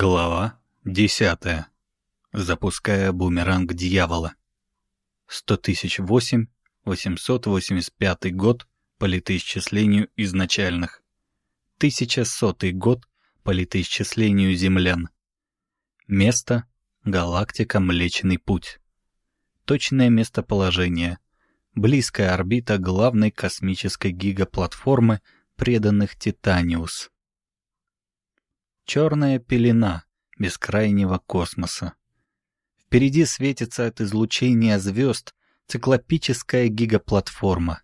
Глава десятая. Запуская бумеранг дьявола. 100 тысяч восемь, 885 год по летоисчислению изначальных. 1100 год по летоисчислению землян. Место — галактика Млечный Путь. Точное местоположение — близкая орбита главной космической гигаплатформы преданных Титаниус. Черная пелена бескрайнего космоса. Впереди светится от излучения звезд циклопическая гигаплатформа.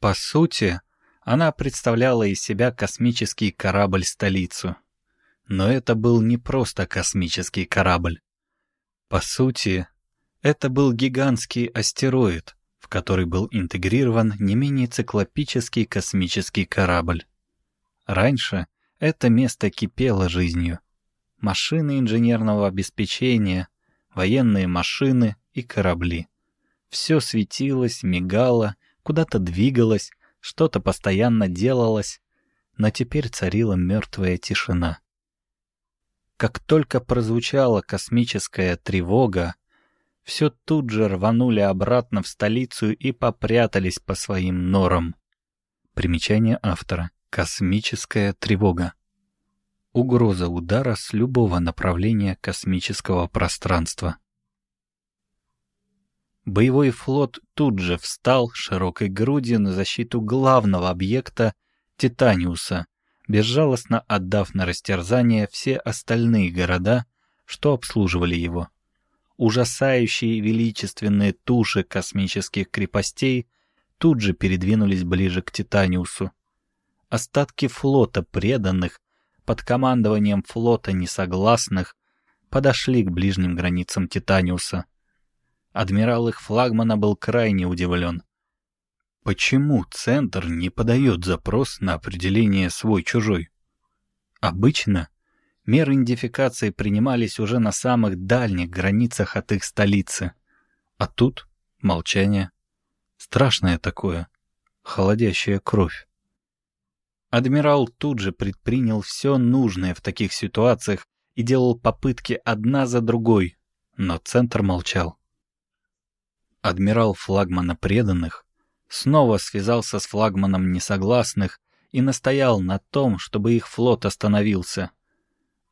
По сути, она представляла из себя космический корабль-столицу. Но это был не просто космический корабль. По сути, это был гигантский астероид, в который был интегрирован не менее циклопический космический корабль. Раньше — это место кипело жизнью. Машины инженерного обеспечения, военные машины и корабли. Все светилось, мигало, куда-то двигалось, что-то постоянно делалось, но теперь царила мертвая тишина. Как только прозвучала космическая тревога, все тут же рванули обратно в столицу и попрятались по своим норам. Примечание автора. Космическая тревога. Угроза удара с любого направления космического пространства. Боевой флот тут же встал широкой грудью на защиту главного объекта Титаниуса, безжалостно отдав на растерзание все остальные города, что обслуживали его. Ужасающие величественные туши космических крепостей тут же передвинулись ближе к Титаниусу, остатки флота преданных под командованием флота несогласных подошли к ближним границам Титаниуса. Адмирал их флагмана был крайне удивлен. Почему Центр не подает запрос на определение свой-чужой? Обычно меры идентификации принимались уже на самых дальних границах от их столицы. А тут молчание. Страшное такое, холодящая кровь. Адмирал тут же предпринял все нужное в таких ситуациях и делал попытки одна за другой, но центр молчал. Адмирал флагмана преданных снова связался с флагманом несогласных и настоял на том, чтобы их флот остановился.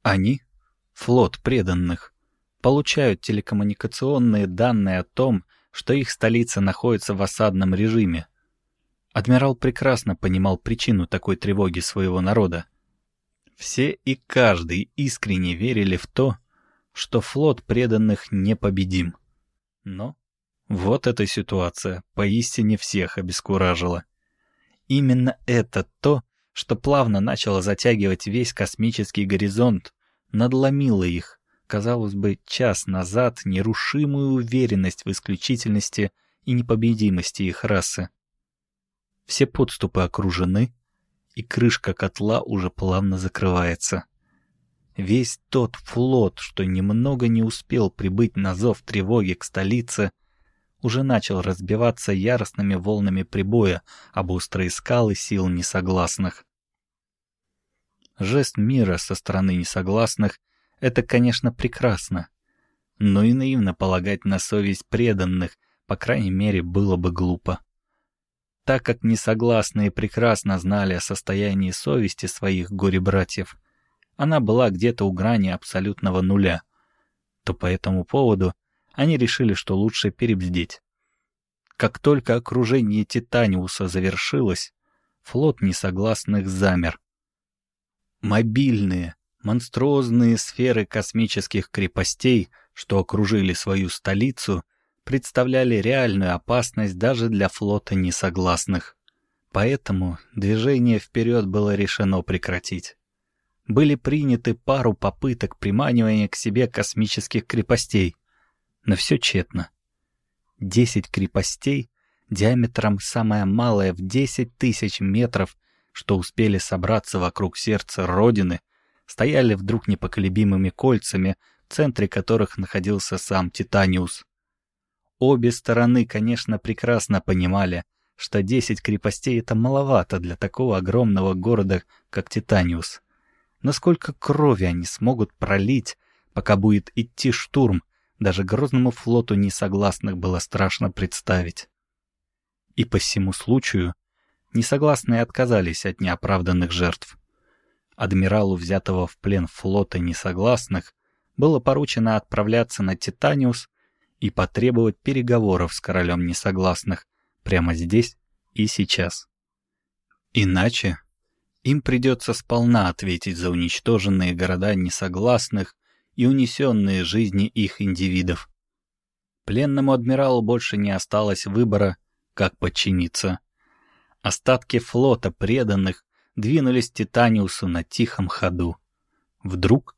Они, флот преданных, получают телекоммуникационные данные о том, что их столица находится в осадном режиме, Адмирал прекрасно понимал причину такой тревоги своего народа. Все и каждый искренне верили в то, что флот преданных непобедим. Но вот эта ситуация поистине всех обескуражила. Именно это то, что плавно начало затягивать весь космический горизонт, надломило их, казалось бы, час назад нерушимую уверенность в исключительности и непобедимости их расы. Все подступы окружены, и крышка котла уже плавно закрывается. Весь тот флот, что немного не успел прибыть на зов тревоги к столице, уже начал разбиваться яростными волнами прибоя об острые скалы сил несогласных. Жест мира со стороны несогласных — это, конечно, прекрасно, но и наивно полагать на совесть преданных, по крайней мере, было бы глупо. Так как несогласные прекрасно знали о состоянии совести своих горе-братьев, она была где-то у грани абсолютного нуля, то по этому поводу они решили, что лучше перебздеть. Как только окружение Титаниуса завершилось, флот несогласных замер. Мобильные, монструозные сферы космических крепостей, что окружили свою столицу — представляли реальную опасность даже для флота несогласных. Поэтому движение вперед было решено прекратить. Были приняты пару попыток приманивания к себе космических крепостей, но все тщетно. Десять крепостей, диаметром самая малая в десять тысяч метров, что успели собраться вокруг сердца Родины, стояли вдруг непоколебимыми кольцами, в центре которых находился сам Титаниус. Обе стороны, конечно, прекрасно понимали, что 10 крепостей — это маловато для такого огромного города, как Титаниус. насколько крови они смогут пролить, пока будет идти штурм, даже грозному флоту несогласных было страшно представить. И по всему случаю несогласные отказались от неоправданных жертв. Адмиралу, взятого в плен флота несогласных, было поручено отправляться на Титаниус и потребовать переговоров с королем несогласных прямо здесь и сейчас. Иначе им придется сполна ответить за уничтоженные города несогласных и унесенные жизни их индивидов. Пленному адмиралу больше не осталось выбора, как подчиниться. Остатки флота преданных двинулись Титаниусу на тихом ходу. Вдруг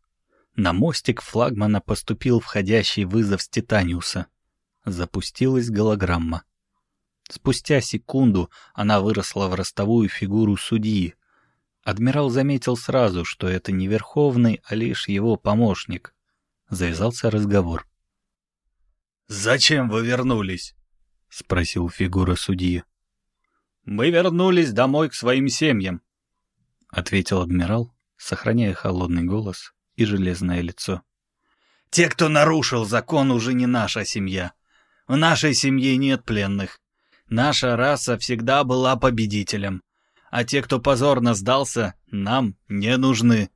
на мостик флагмана поступил входящий вызов с Титаниуса. Запустилась голограмма. Спустя секунду она выросла в ростовую фигуру судьи. Адмирал заметил сразу, что это не Верховный, а лишь его помощник. Завязался разговор. «Зачем вы вернулись?» — спросил фигура судьи. «Мы вернулись домой к своим семьям», — ответил адмирал, сохраняя холодный голос и железное лицо. «Те, кто нарушил закон, уже не наша семья. В нашей семье нет пленных. Наша раса всегда была победителем, а те, кто позорно сдался, нам не нужны.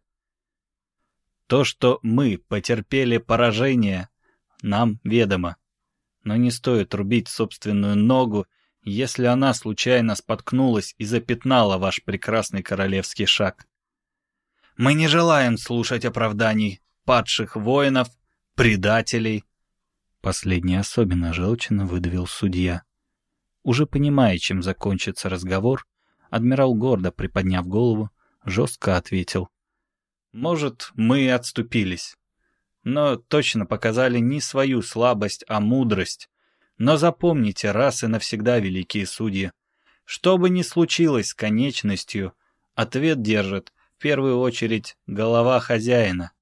То, что мы потерпели поражение, нам ведомо. Но не стоит рубить собственную ногу, если она случайно споткнулась и запятнала ваш прекрасный королевский шаг. Мы не желаем слушать оправданий падших воинов, предателей. Последний особенно желчно выдавил судья. Уже понимая, чем закончится разговор, адмирал гордо приподняв голову, жестко ответил. «Может, мы и отступились, но точно показали не свою слабость, а мудрость. Но запомните раз и навсегда, великие судьи, что бы ни случилось с конечностью, ответ держит первую очередь голова хозяина».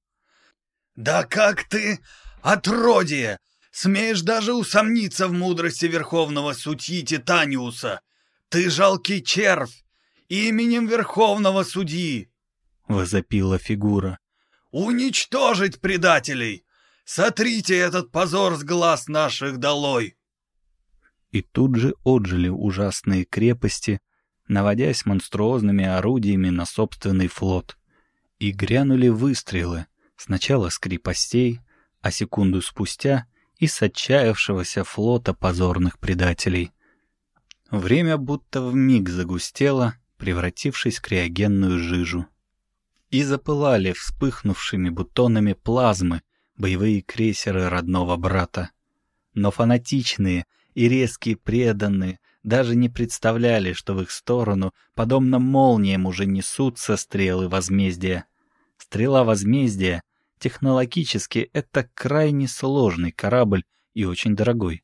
«Да как ты, отродье, Смеешь даже усомниться в мудрости верховного судьи Титаниуса. Ты жалкий червь, именем верховного судьи!» — возопила фигура. «Уничтожить предателей! Сотрите этот позор с глаз наших долой!» И тут же отжили ужасные крепости, наводясь монструозными орудиями на собственный флот. И грянули выстрелы, сначала с крепостей, а секунду спустя и с отчаявшегося флота позорных предателей. Время будто вмиг загустело, превратившись в криогенную жижу. И запылали вспыхнувшими бутонами плазмы боевые крейсеры родного брата. Но фанатичные и резкие преданные даже не представляли, что в их сторону, подобно молниям, уже несутся стрелы возмездия. Стрела возмездия Технологически это крайне сложный корабль и очень дорогой.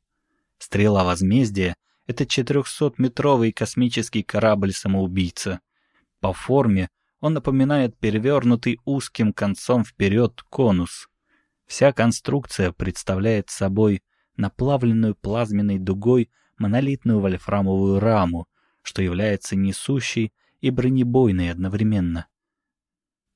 Стрела возмездия — это 400-метровый космический корабль-самоубийца. По форме он напоминает перевернутый узким концом вперед конус. Вся конструкция представляет собой наплавленную плазменной дугой монолитную вольфрамовую раму, что является несущей и бронебойной одновременно.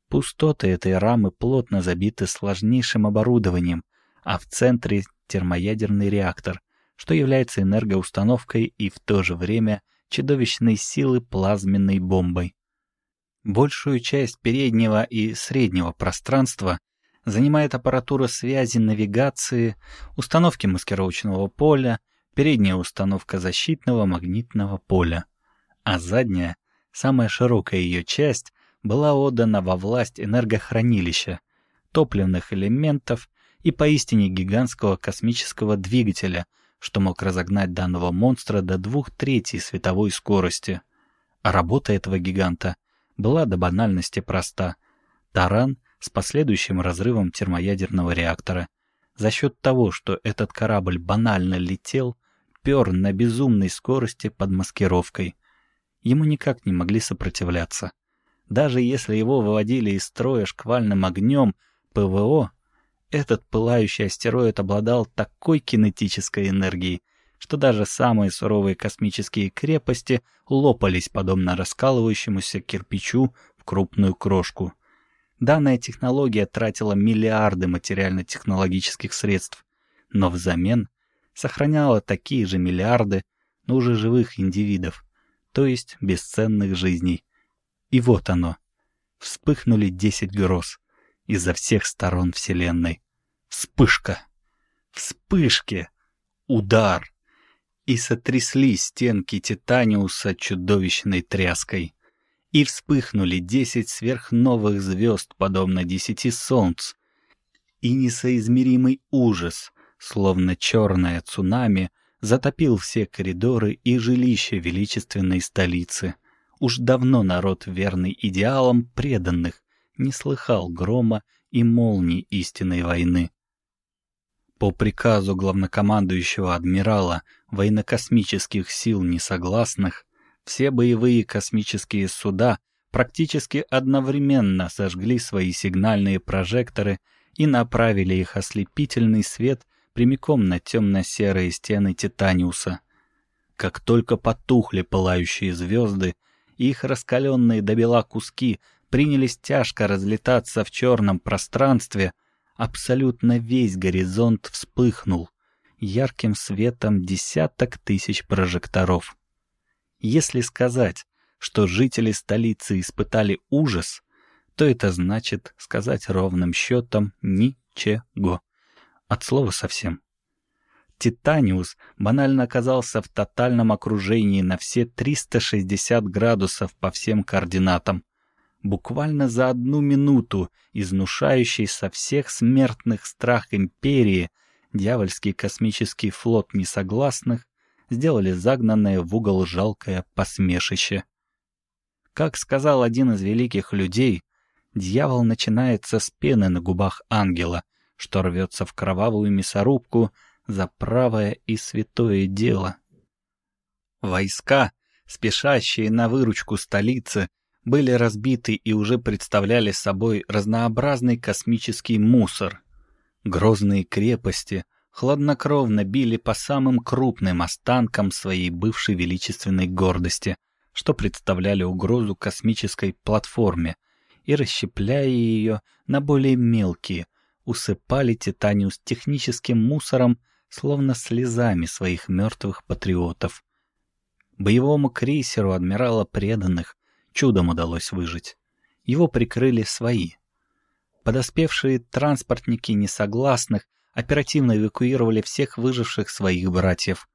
Пустоты этой рамы плотно забиты сложнейшим оборудованием, а в центре термоядерный реактор, что является энергоустановкой и в то же время чудовищной силы плазменной бомбой. Большую часть переднего и среднего пространства занимает аппаратура связи навигации, установки маскировочного поля, передняя установка защитного магнитного поля, а задняя, самая широкая ее часть, была отдана во власть энергохранилища, топливных элементов и поистине гигантского космического двигателя, что мог разогнать данного монстра до двух третей световой скорости. А работа этого гиганта была до банальности проста. Таран с последующим разрывом термоядерного реактора. За счет того, что этот корабль банально летел, пер на безумной скорости под маскировкой. Ему никак не могли сопротивляться. Даже если его выводили из строя шквальным огнем ПВО, этот пылающий астероид обладал такой кинетической энергией, что даже самые суровые космические крепости лопались подобно раскалывающемуся кирпичу в крупную крошку. Данная технология тратила миллиарды материально-технологических средств, но взамен сохраняла такие же миллиарды, но уже живых индивидов, то есть бесценных жизней. И вот оно. Вспыхнули десять гроз изо всех сторон Вселенной. Вспышка. Вспышки. Удар. И сотрясли стенки Титаниуса чудовищной тряской и вспыхнули десять сверхновых звезд, подобно десяти солнц, и несоизмеримый ужас, словно черное цунами, затопил все коридоры и жилища величественной столицы. Уж давно народ, верный идеалам преданных, не слыхал грома и молний истинной войны. По приказу главнокомандующего адмирала военно-космических сил несогласных, все боевые космические суда практически одновременно сожгли свои сигнальные прожекторы и направили их ослепительный свет прямиком на темно-серые стены Титаниуса. Как только потухли пылающие звезды, их раскаленные до бела куски принялись тяжко разлетаться в черном пространстве, абсолютно весь горизонт вспыхнул ярким светом десяток тысяч прожекторов. Если сказать, что жители столицы испытали ужас, то это значит сказать ровным счетом ничего. От слова совсем. Титаниус банально оказался в тотальном окружении на все 360 градусов по всем координатам. Буквально за одну минуту изнушающий со всех смертных страх империи дьявольский космический флот несогласных сделали загнанное в угол жалкое посмешище. Как сказал один из великих людей, дьявол начинается с пены на губах ангела, что рвется в кровавую мясорубку за правое и святое дело. Войска, спешащие на выручку столицы, были разбиты и уже представляли собой разнообразный космический мусор. Грозные крепости — хладнокровно били по самым крупным останкам своей бывшей величественной гордости, что представляли угрозу космической платформе, и, расщепляя ее на более мелкие, усыпали Титаниус техническим мусором, словно слезами своих мертвых патриотов. Боевому крейсеру адмирала преданных чудом удалось выжить. Его прикрыли свои. Подоспевшие транспортники несогласных оперативно эвакуировали всех выживших своих братьев,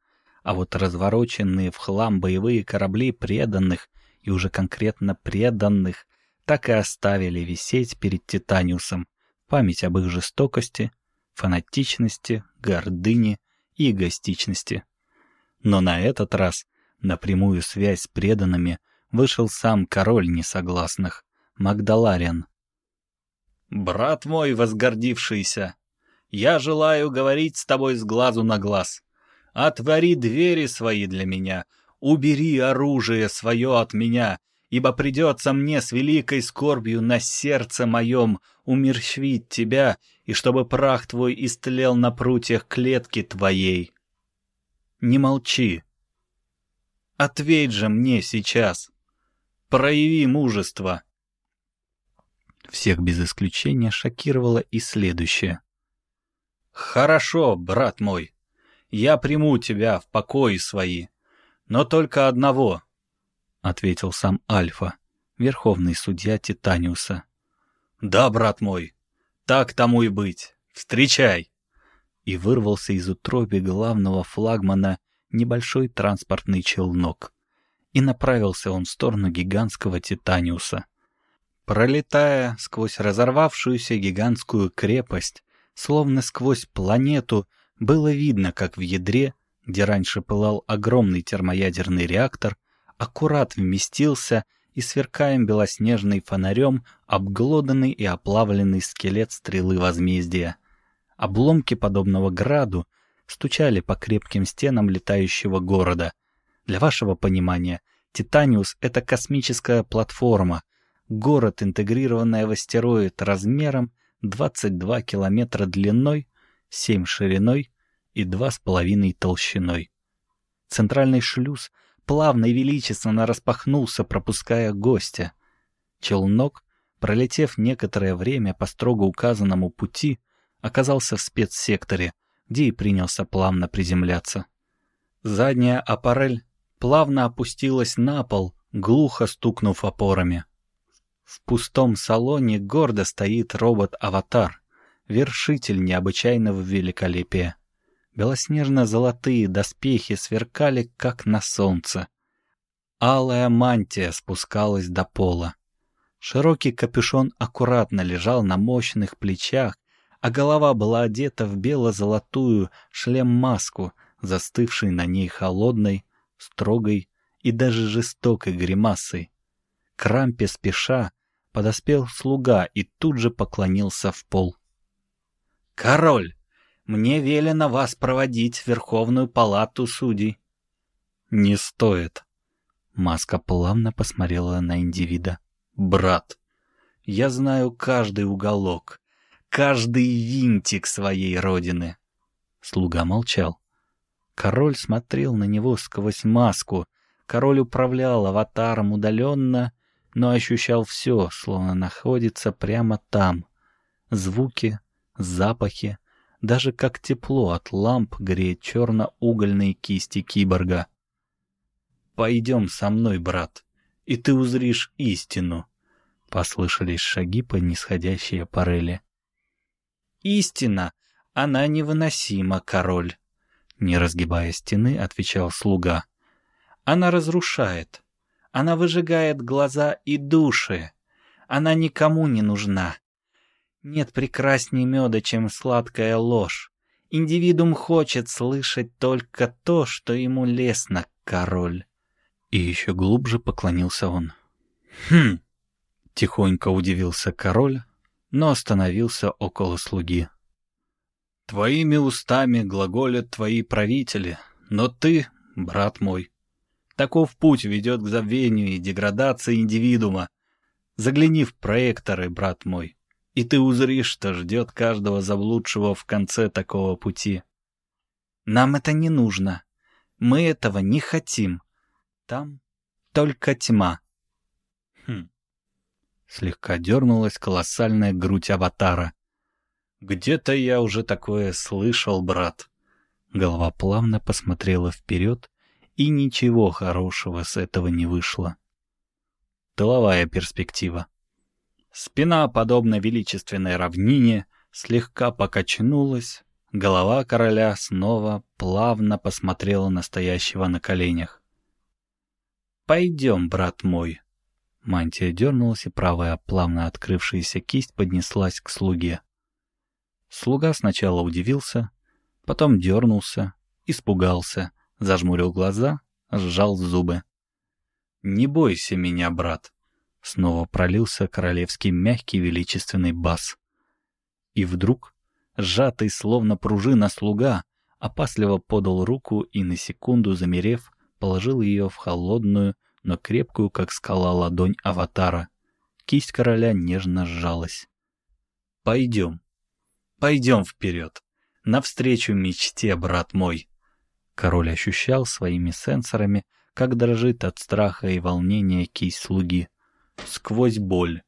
а вот развороченные в хлам боевые корабли преданных и уже конкретно преданных так и оставили висеть перед Титаниусом память об их жестокости, фанатичности, гордыне и эгоистичности. Но на этот раз на прямую связь с преданными вышел сам король несогласных, Магдалариан. «Брат мой возгордившийся!» Я желаю говорить с тобой с глазу на глаз. Отвори двери свои для меня, убери оружие свое от меня, ибо придется мне с великой скорбью на сердце моем умерщвить тебя, и чтобы прах твой истлел на прутьях клетки твоей. Не молчи. Ответь же мне сейчас. Прояви мужество. Всех без исключения шокировало и следующее. «Хорошо, брат мой, я приму тебя в покои свои, но только одного», — ответил сам Альфа, верховный судья Титаниуса. «Да, брат мой, так тому и быть, встречай!» И вырвался из утроби главного флагмана небольшой транспортный челнок. И направился он в сторону гигантского Титаниуса. Пролетая сквозь разорвавшуюся гигантскую крепость, Словно сквозь планету было видно, как в ядре, где раньше пылал огромный термоядерный реактор, аккурат вместился и, сверкаем белоснежный фонарем, обглоданный и оплавленный скелет стрелы возмездия. Обломки подобного граду стучали по крепким стенам летающего города. Для вашего понимания, Титаниус — это космическая платформа, город, интегрированная в астероид размером 22 километра длиной, 7 шириной и 2,5 толщиной. Центральный шлюз плавно и величественно распахнулся, пропуская гостя. Челнок пролетев некоторое время по строго указанному пути, оказался в спецсекторе, где и принялся плавно приземляться. Задняя аппарель плавно опустилась на пол, глухо стукнув опорами. В пустом салоне гордо стоит робот-аватар, вершитель необычайного великолепия. Белоснежно-золотые доспехи сверкали, как на солнце. Алая мантия спускалась до пола. Широкий капюшон аккуратно лежал на мощных плечах, а голова была одета в бело-золотую шлем-маску, застывшей на ней холодной, строгой и даже жестокой гримасой. К рампе спеша подоспел слуга и тут же поклонился в пол. «Король, мне велено вас проводить в Верховную палату судей». «Не стоит». Маска плавно посмотрела на индивида. «Брат, я знаю каждый уголок, каждый винтик своей родины». Слуга молчал. Король смотрел на него сквозь маску. Король управлял аватаром удаленно, но ощущал все, словно находится прямо там. Звуки, запахи, даже как тепло от ламп греет черно-угольные кисти киборга. «Пойдем со мной, брат, и ты узришь истину», — послышались шаги по нисходящей аппарели. «Истина, она невыносима, король», — не разгибая стены, отвечал слуга. «Она разрушает, она выжигает глаза и души, она никому не нужна, нет прекрасней меда, чем сладкая ложь. Индивидуум хочет слышать только то, что ему лестно, король. И еще глубже поклонился он. «Хм!» — тихонько удивился король, но остановился около слуги. «Твоими устами глаголят твои правители, но ты, брат мой, таков путь ведет к забвению и деградации индивидуума. Загляни в проекторы, брат мой и ты узришь, что ждет каждого заблудшего в конце такого пути. Нам это не нужно. Мы этого не хотим. Там только тьма. Хм. Слегка дернулась колоссальная грудь аватара. Где-то я уже такое слышал, брат. Голова плавно посмотрела вперед, и ничего хорошего с этого не вышло. Тыловая перспектива. Спина, подобно величественной равнине, слегка покачнулась, голова короля снова плавно посмотрела на стоящего на коленях. «Пойдем, брат мой». Мантия дернулась, и правая плавно открывшаяся кисть поднеслась к слуге. Слуга сначала удивился, потом дернулся, испугался, зажмурил глаза, сжал зубы. «Не бойся меня, брат. Снова пролился королевский мягкий величественный бас. И вдруг, сжатый словно пружина слуга, опасливо подал руку и на секунду замерев, положил ее в холодную, но крепкую, как скала, ладонь аватара. Кисть короля нежно сжалась. «Пойдем, пойдем вперед, навстречу мечте, брат мой!» Король ощущал своими сенсорами, как дрожит от страха и волнения кисть слуги сквозь боль.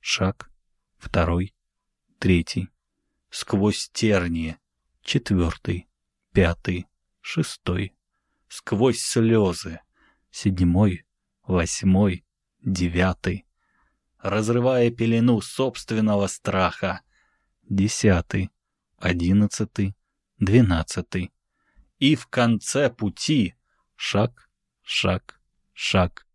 Шаг, второй, третий, сквозь тернии, четвертый, пятый, шестой, сквозь слезы, седьмой, восьмой, девятый, разрывая пелену собственного страха, десятый, одиннадцатый, двенадцатый. И в конце пути шаг, шаг, шаг,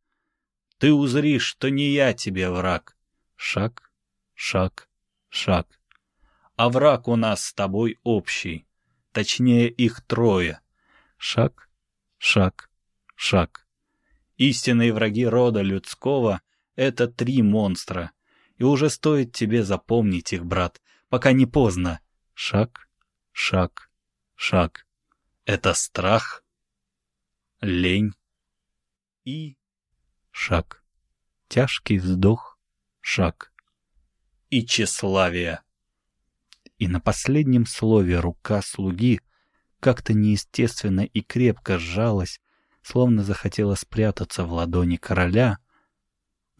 ты узришь, что не я тебе враг. Шаг, шаг, шаг. А враг у нас с тобой общий. Точнее, их трое. Шаг, шаг, шаг. Истинные враги рода людского — это три монстра. И уже стоит тебе запомнить их, брат, пока не поздно. Шаг, шаг, шаг. Это страх, лень и шаг. Тяжкий вздох, шаг. И тщеславие. И на последнем слове рука слуги как-то неестественно и крепко сжалась, словно захотела спрятаться в ладони короля.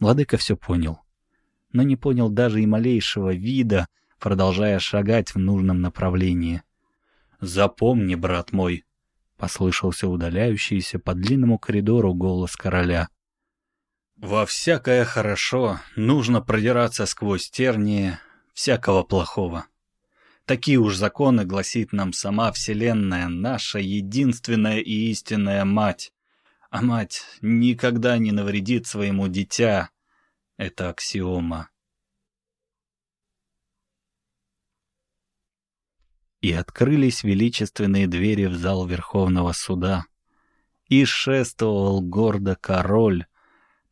Владыка все понял. но не понял даже и малейшего вида, продолжая шагать в нужном направлении. «Запомни, брат мой», — послышался удаляющийся по длинному коридору голос короля. «Во всякое хорошо нужно продираться сквозь тернии всякого плохого. Такие уж законы гласит нам сама Вселенная, наша единственная и истинная мать. А мать никогда не навредит своему дитя. Это аксиома. И открылись величественные двери в зал Верховного Суда. И шествовал гордо король,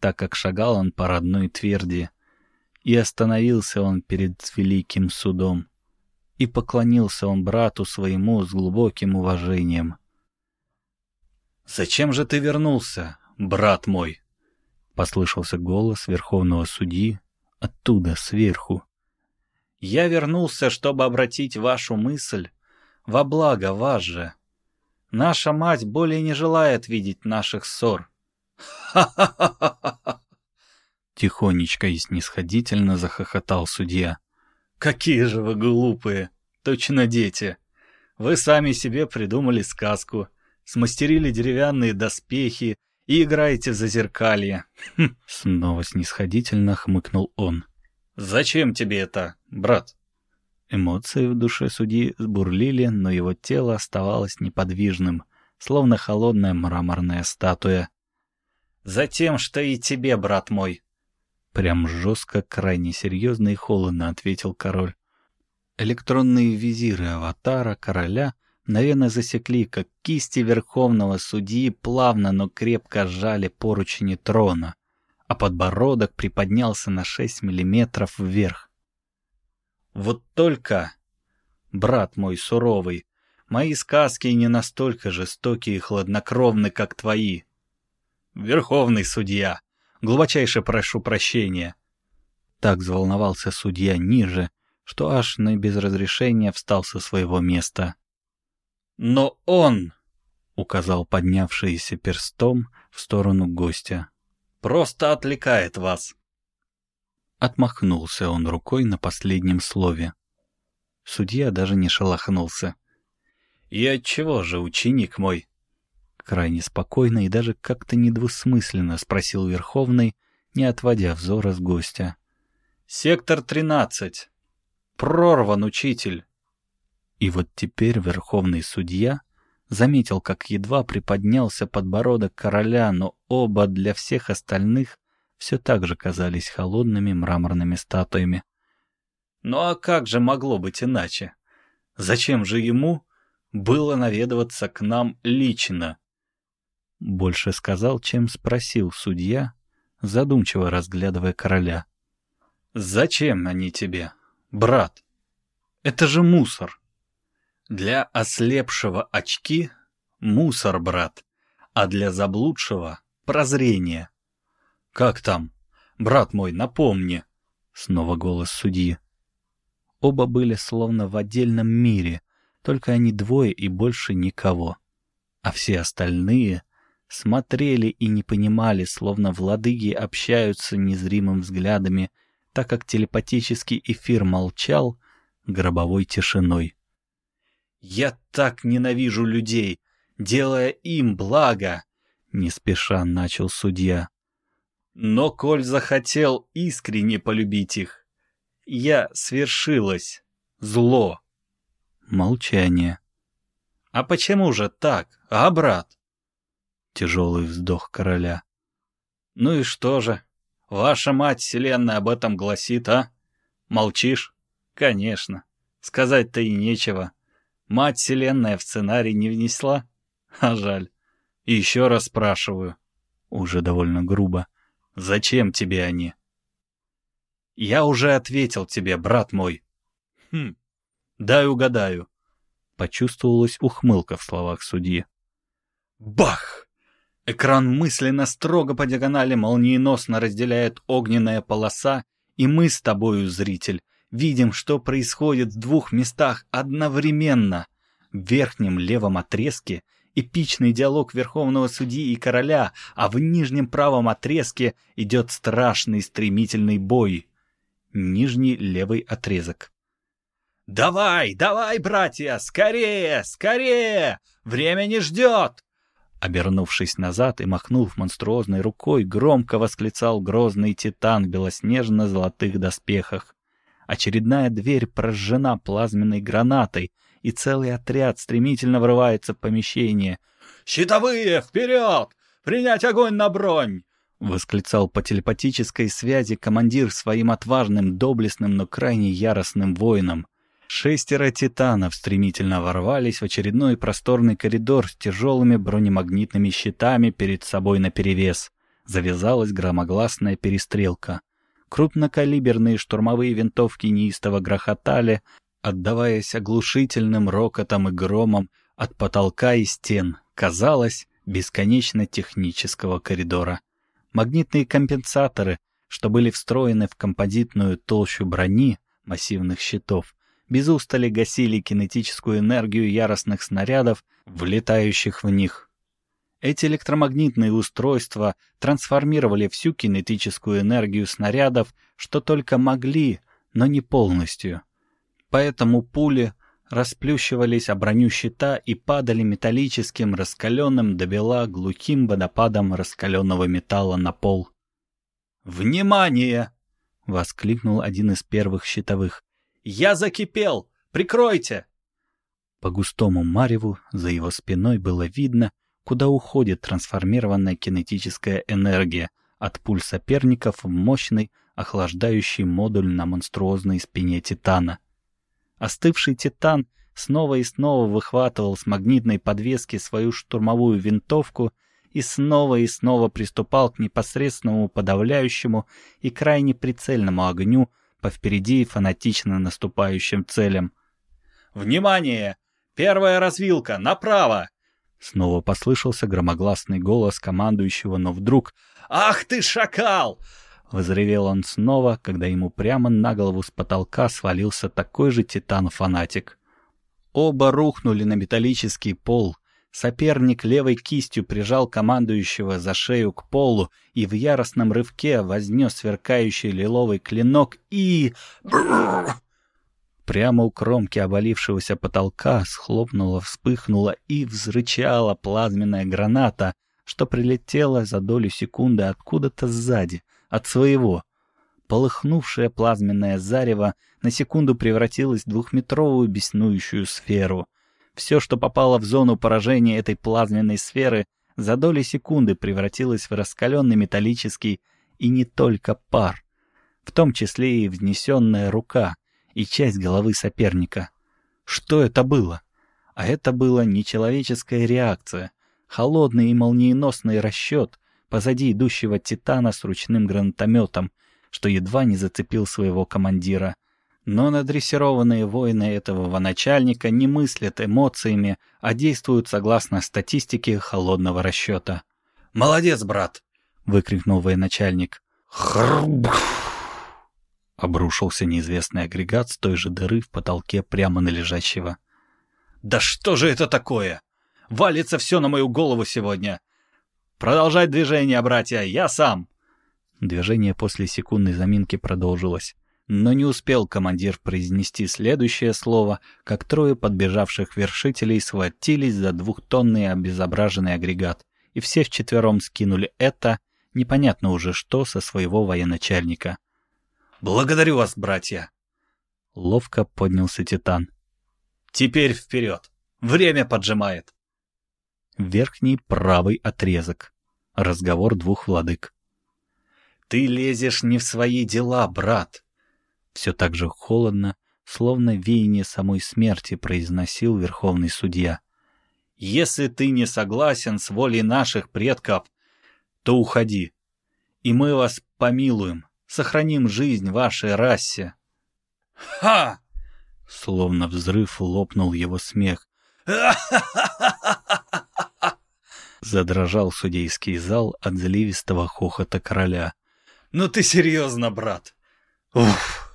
так как шагал он по родной тверди. И остановился он перед великим судом. И поклонился он брату своему с глубоким уважением. «Зачем же ты вернулся, брат мой?» — послышался голос верховного судьи оттуда, сверху. «Я вернулся, чтобы обратить вашу мысль во благо вас же. Наша мать более не желает видеть наших ссор». «Ха-ха-ха-ха-ха!» Тихонечко и снисходительно захохотал судья. «Какие же вы глупые! Точно дети! Вы сами себе придумали сказку, смастерили деревянные доспехи и играете в зазеркалье. Хм. Снова снисходительно хмыкнул он. «Зачем тебе это, брат?» Эмоции в душе судьи сбурлили, но его тело оставалось неподвижным, словно холодная мраморная статуя. «Затем, что и тебе, брат мой!» Прям жестко, крайне серьезно и холодно ответил король. Электронные визиры аватара короля — Наверное, засекли, как кисти верховного судьи плавно, но крепко сжали поручни трона, а подбородок приподнялся на 6 миллиметров вверх. «Вот только, брат мой суровый, мои сказки не настолько жестокие и хладнокровны, как твои. Верховный судья, глубочайше прошу прощения». Так взволновался судья ниже, что аж на без разрешения встал со своего места. Но он, указал поднявшийся перстом в сторону гостя, просто отвлекает вас. Отмахнулся он рукой на последнем слове. Судья даже не шелохнулся. «И отчего же, ученик мой?» Крайне спокойно и даже как-то недвусмысленно спросил Верховный, не отводя взора с гостя. «Сектор тринадцать. Прорван, учитель. И вот теперь верховный судья заметил, как едва приподнялся подбородок короля, но оба для всех остальных все так же казались холодными мраморными статуями. Ну а как же могло быть иначе? Зачем же ему было наведываться к нам лично? Больше сказал, чем спросил судья, задумчиво разглядывая короля. «Зачем они тебе, брат? Это же мусор!» Для ослепшего очки — мусор, брат, а для заблудшего — прозрение. Как там? Брат мой, напомни. Снова голос судьи. Оба были словно в отдельном мире, только они двое и больше никого. А все остальные смотрели и не понимали, словно владыги общаются незримым взглядами, так как телепатический эфир молчал гробовой тишиной. Я так ненавижу людей, делая им благо, не спеша начал судья. Но коль захотел искренне полюбить их, я свершилось зло. Молчание. А почему же так, а, брат? Тяжелый вздох короля. Ну и что же? Ваша мать вселенная об этом гласит, а? Молчишь? Конечно. Сказать-то и нечего. Мать Вселенная в сценарий не внесла? А жаль. И еще раз спрашиваю. Уже довольно грубо. Зачем тебе они? Я уже ответил тебе, брат мой. Хм, дай угадаю. Почувствовалась ухмылка в словах судьи. Бах! Экран мысленно строго по диагонали молниеносно разделяет огненная полоса, и мы с тобою, зритель, видим, что происходит в двух местах одновременно. В верхнем левом отрезке эпичный диалог верховного судьи и короля, а в нижнем правом отрезке идет страшный стремительный бой. нижний левый отрезок. «Давай, давай, братья, скорее, скорее! Время не ждет!» Обернувшись назад и махнув монструозной рукой, громко восклицал грозный титан в белоснежно-золотых доспехах. Очередная дверь прожжена плазменной гранатой, и целый отряд стремительно врывается в помещение. «Щитовые, вперед! Принять огонь на бронь!» — восклицал по телепатической связи командир своим отважным, доблестным, но крайне яростным воинам. Шестеро титанов стремительно ворвались в очередной просторный коридор с тяжелыми бронемагнитными щитами перед собой наперевес. Завязалась громогласная перестрелка. Крупнокалиберные штурмовые винтовки неистово грохотали, отдаваясь оглушительным рокотом и громом от потолка и стен, казалось, бесконечно технического коридора. Магнитные компенсаторы, что были встроены в композитную толщу брони массивных щитов, без устали гасили кинетическую энергию яростных снарядов, влетающих в них. Эти электромагнитные устройства трансформировали всю кинетическую энергию снарядов, что только могли, но не полностью. Поэтому пули расплющивались о броню щита и падали металлическим, раскаленным до бела глухим водопадом раскаленного металла на пол. «Внимание!» — воскликнул один из первых щитовых. «Я закипел! Прикройте!» По густому мареву за его спиной было видно, куда уходит трансформированная кинетическая энергия от пуль соперников в мощный охлаждающий модуль на монструозной спине Титана. Остывший Титан снова и снова выхватывал с магнитной подвески свою штурмовую винтовку и снова и снова приступал к непосредственному подавляющему и крайне прицельному огню по впереди фанатично наступающим целям. «Внимание! Первая развилка! Направо!» Снова послышался громогласный голос командующего, но вдруг «Ах ты, шакал!» Возревел он снова, когда ему прямо на голову с потолка свалился такой же титан-фанатик. Оба рухнули на металлический пол, Соперник левой кистью прижал командующего за шею к полу и в яростном рывке вознес сверкающий лиловый клинок и... Прямо у кромки обалившегося потолка схлопнула, вспыхнула и взрычала плазменная граната, что прилетела за долю секунды откуда-то сзади, от своего. Полыхнувшее плазменное зарево на секунду превратилось в двухметровую беснующую сферу — все, что попало в зону поражения этой плазменной сферы, за доли секунды превратилось в раскаленный металлический и не только пар, в том числе и внесенная рука и часть головы соперника. Что это было? А это была нечеловеческая реакция, холодный и молниеносный расчет позади идущего Титана с ручным гранатометом, что едва не зацепил своего командира — но надрессированные воины этого военачальника не мыслят эмоциями, а действуют согласно статистике холодного расчета. «Молодец, брат!» — выкрикнул военачальник. «Хрб!» Обрушился неизвестный агрегат с той же дыры в потолке прямо на лежащего. «Да что же это такое? Валится все на мою голову сегодня! Продолжать движение, братья, я сам!» Движение после секундной заминки продолжилось. Но не успел командир произнести следующее слово, как трое подбежавших вершителей схватились за двухтонный обезображенный агрегат, и все вчетвером скинули это, непонятно уже что, со своего военачальника. «Благодарю вас, братья!» Ловко поднялся Титан. «Теперь вперед! Время поджимает!» Верхний правый отрезок. Разговор двух владык. «Ты лезешь не в свои дела, брат!» Все так же холодно, словно веяние самой смерти произносил верховный судья. «Если ты не согласен с волей наших предков, то уходи, и мы вас помилуем, сохраним жизнь вашей расе». «Ха!» Словно взрыв лопнул его смех. Задрожал судейский зал от заливистого хохота короля. «Ну ты серьезно, брат?» «Уф!»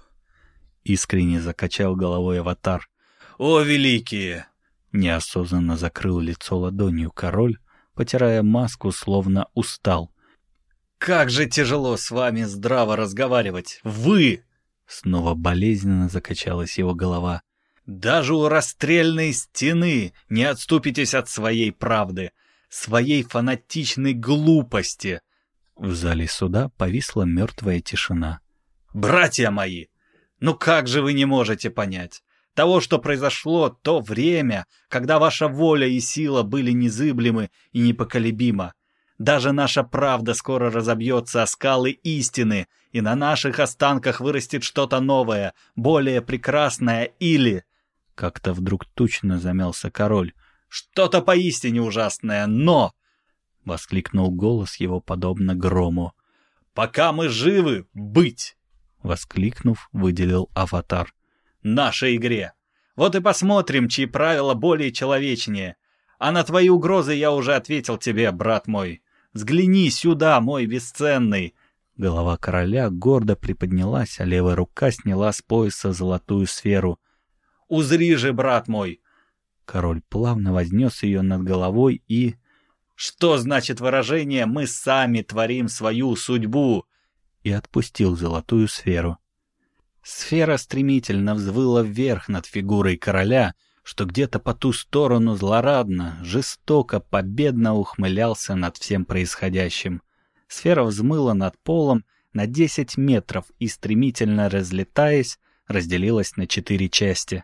Искренне закачал головой аватар. «О, великие!» Неосознанно закрыл лицо ладонью король, потирая маску, словно устал. «Как же тяжело с вами здраво разговаривать! Вы! Снова болезненно закачалась его голова. «Даже у расстрельной стены не отступитесь от своей правды, своей фанатичной глупости!» В зале суда повисла мертвая тишина. «Братья мои, ну как же вы не можете понять? Того, что произошло то время, когда ваша воля и сила были незыблемы и непоколебима. Даже наша правда скоро разобьется о скалы истины, и на наших останках вырастет что-то новое, более прекрасное или...» Как-то вдруг тучно замялся король. «Что-то поистине ужасное, но...» — воскликнул голос его подобно грому. «Пока мы живы, быть!» — воскликнув, выделил аватар. «Нашей игре! Вот и посмотрим, чьи правила более человечнее. А на твои угрозы я уже ответил тебе, брат мой. Взгляни сюда, мой бесценный!» Голова короля гордо приподнялась, а левая рука сняла с пояса золотую сферу. «Узри же, брат мой!» Король плавно вознес ее над головой и... Что значит выражение «мы сами творим свою судьбу»? И отпустил золотую сферу. Сфера стремительно взвыла вверх над фигурой короля, что где-то по ту сторону злорадно, жестоко, победно ухмылялся над всем происходящим. Сфера взмыла над полом на 10 метров и, стремительно разлетаясь, разделилась на четыре части.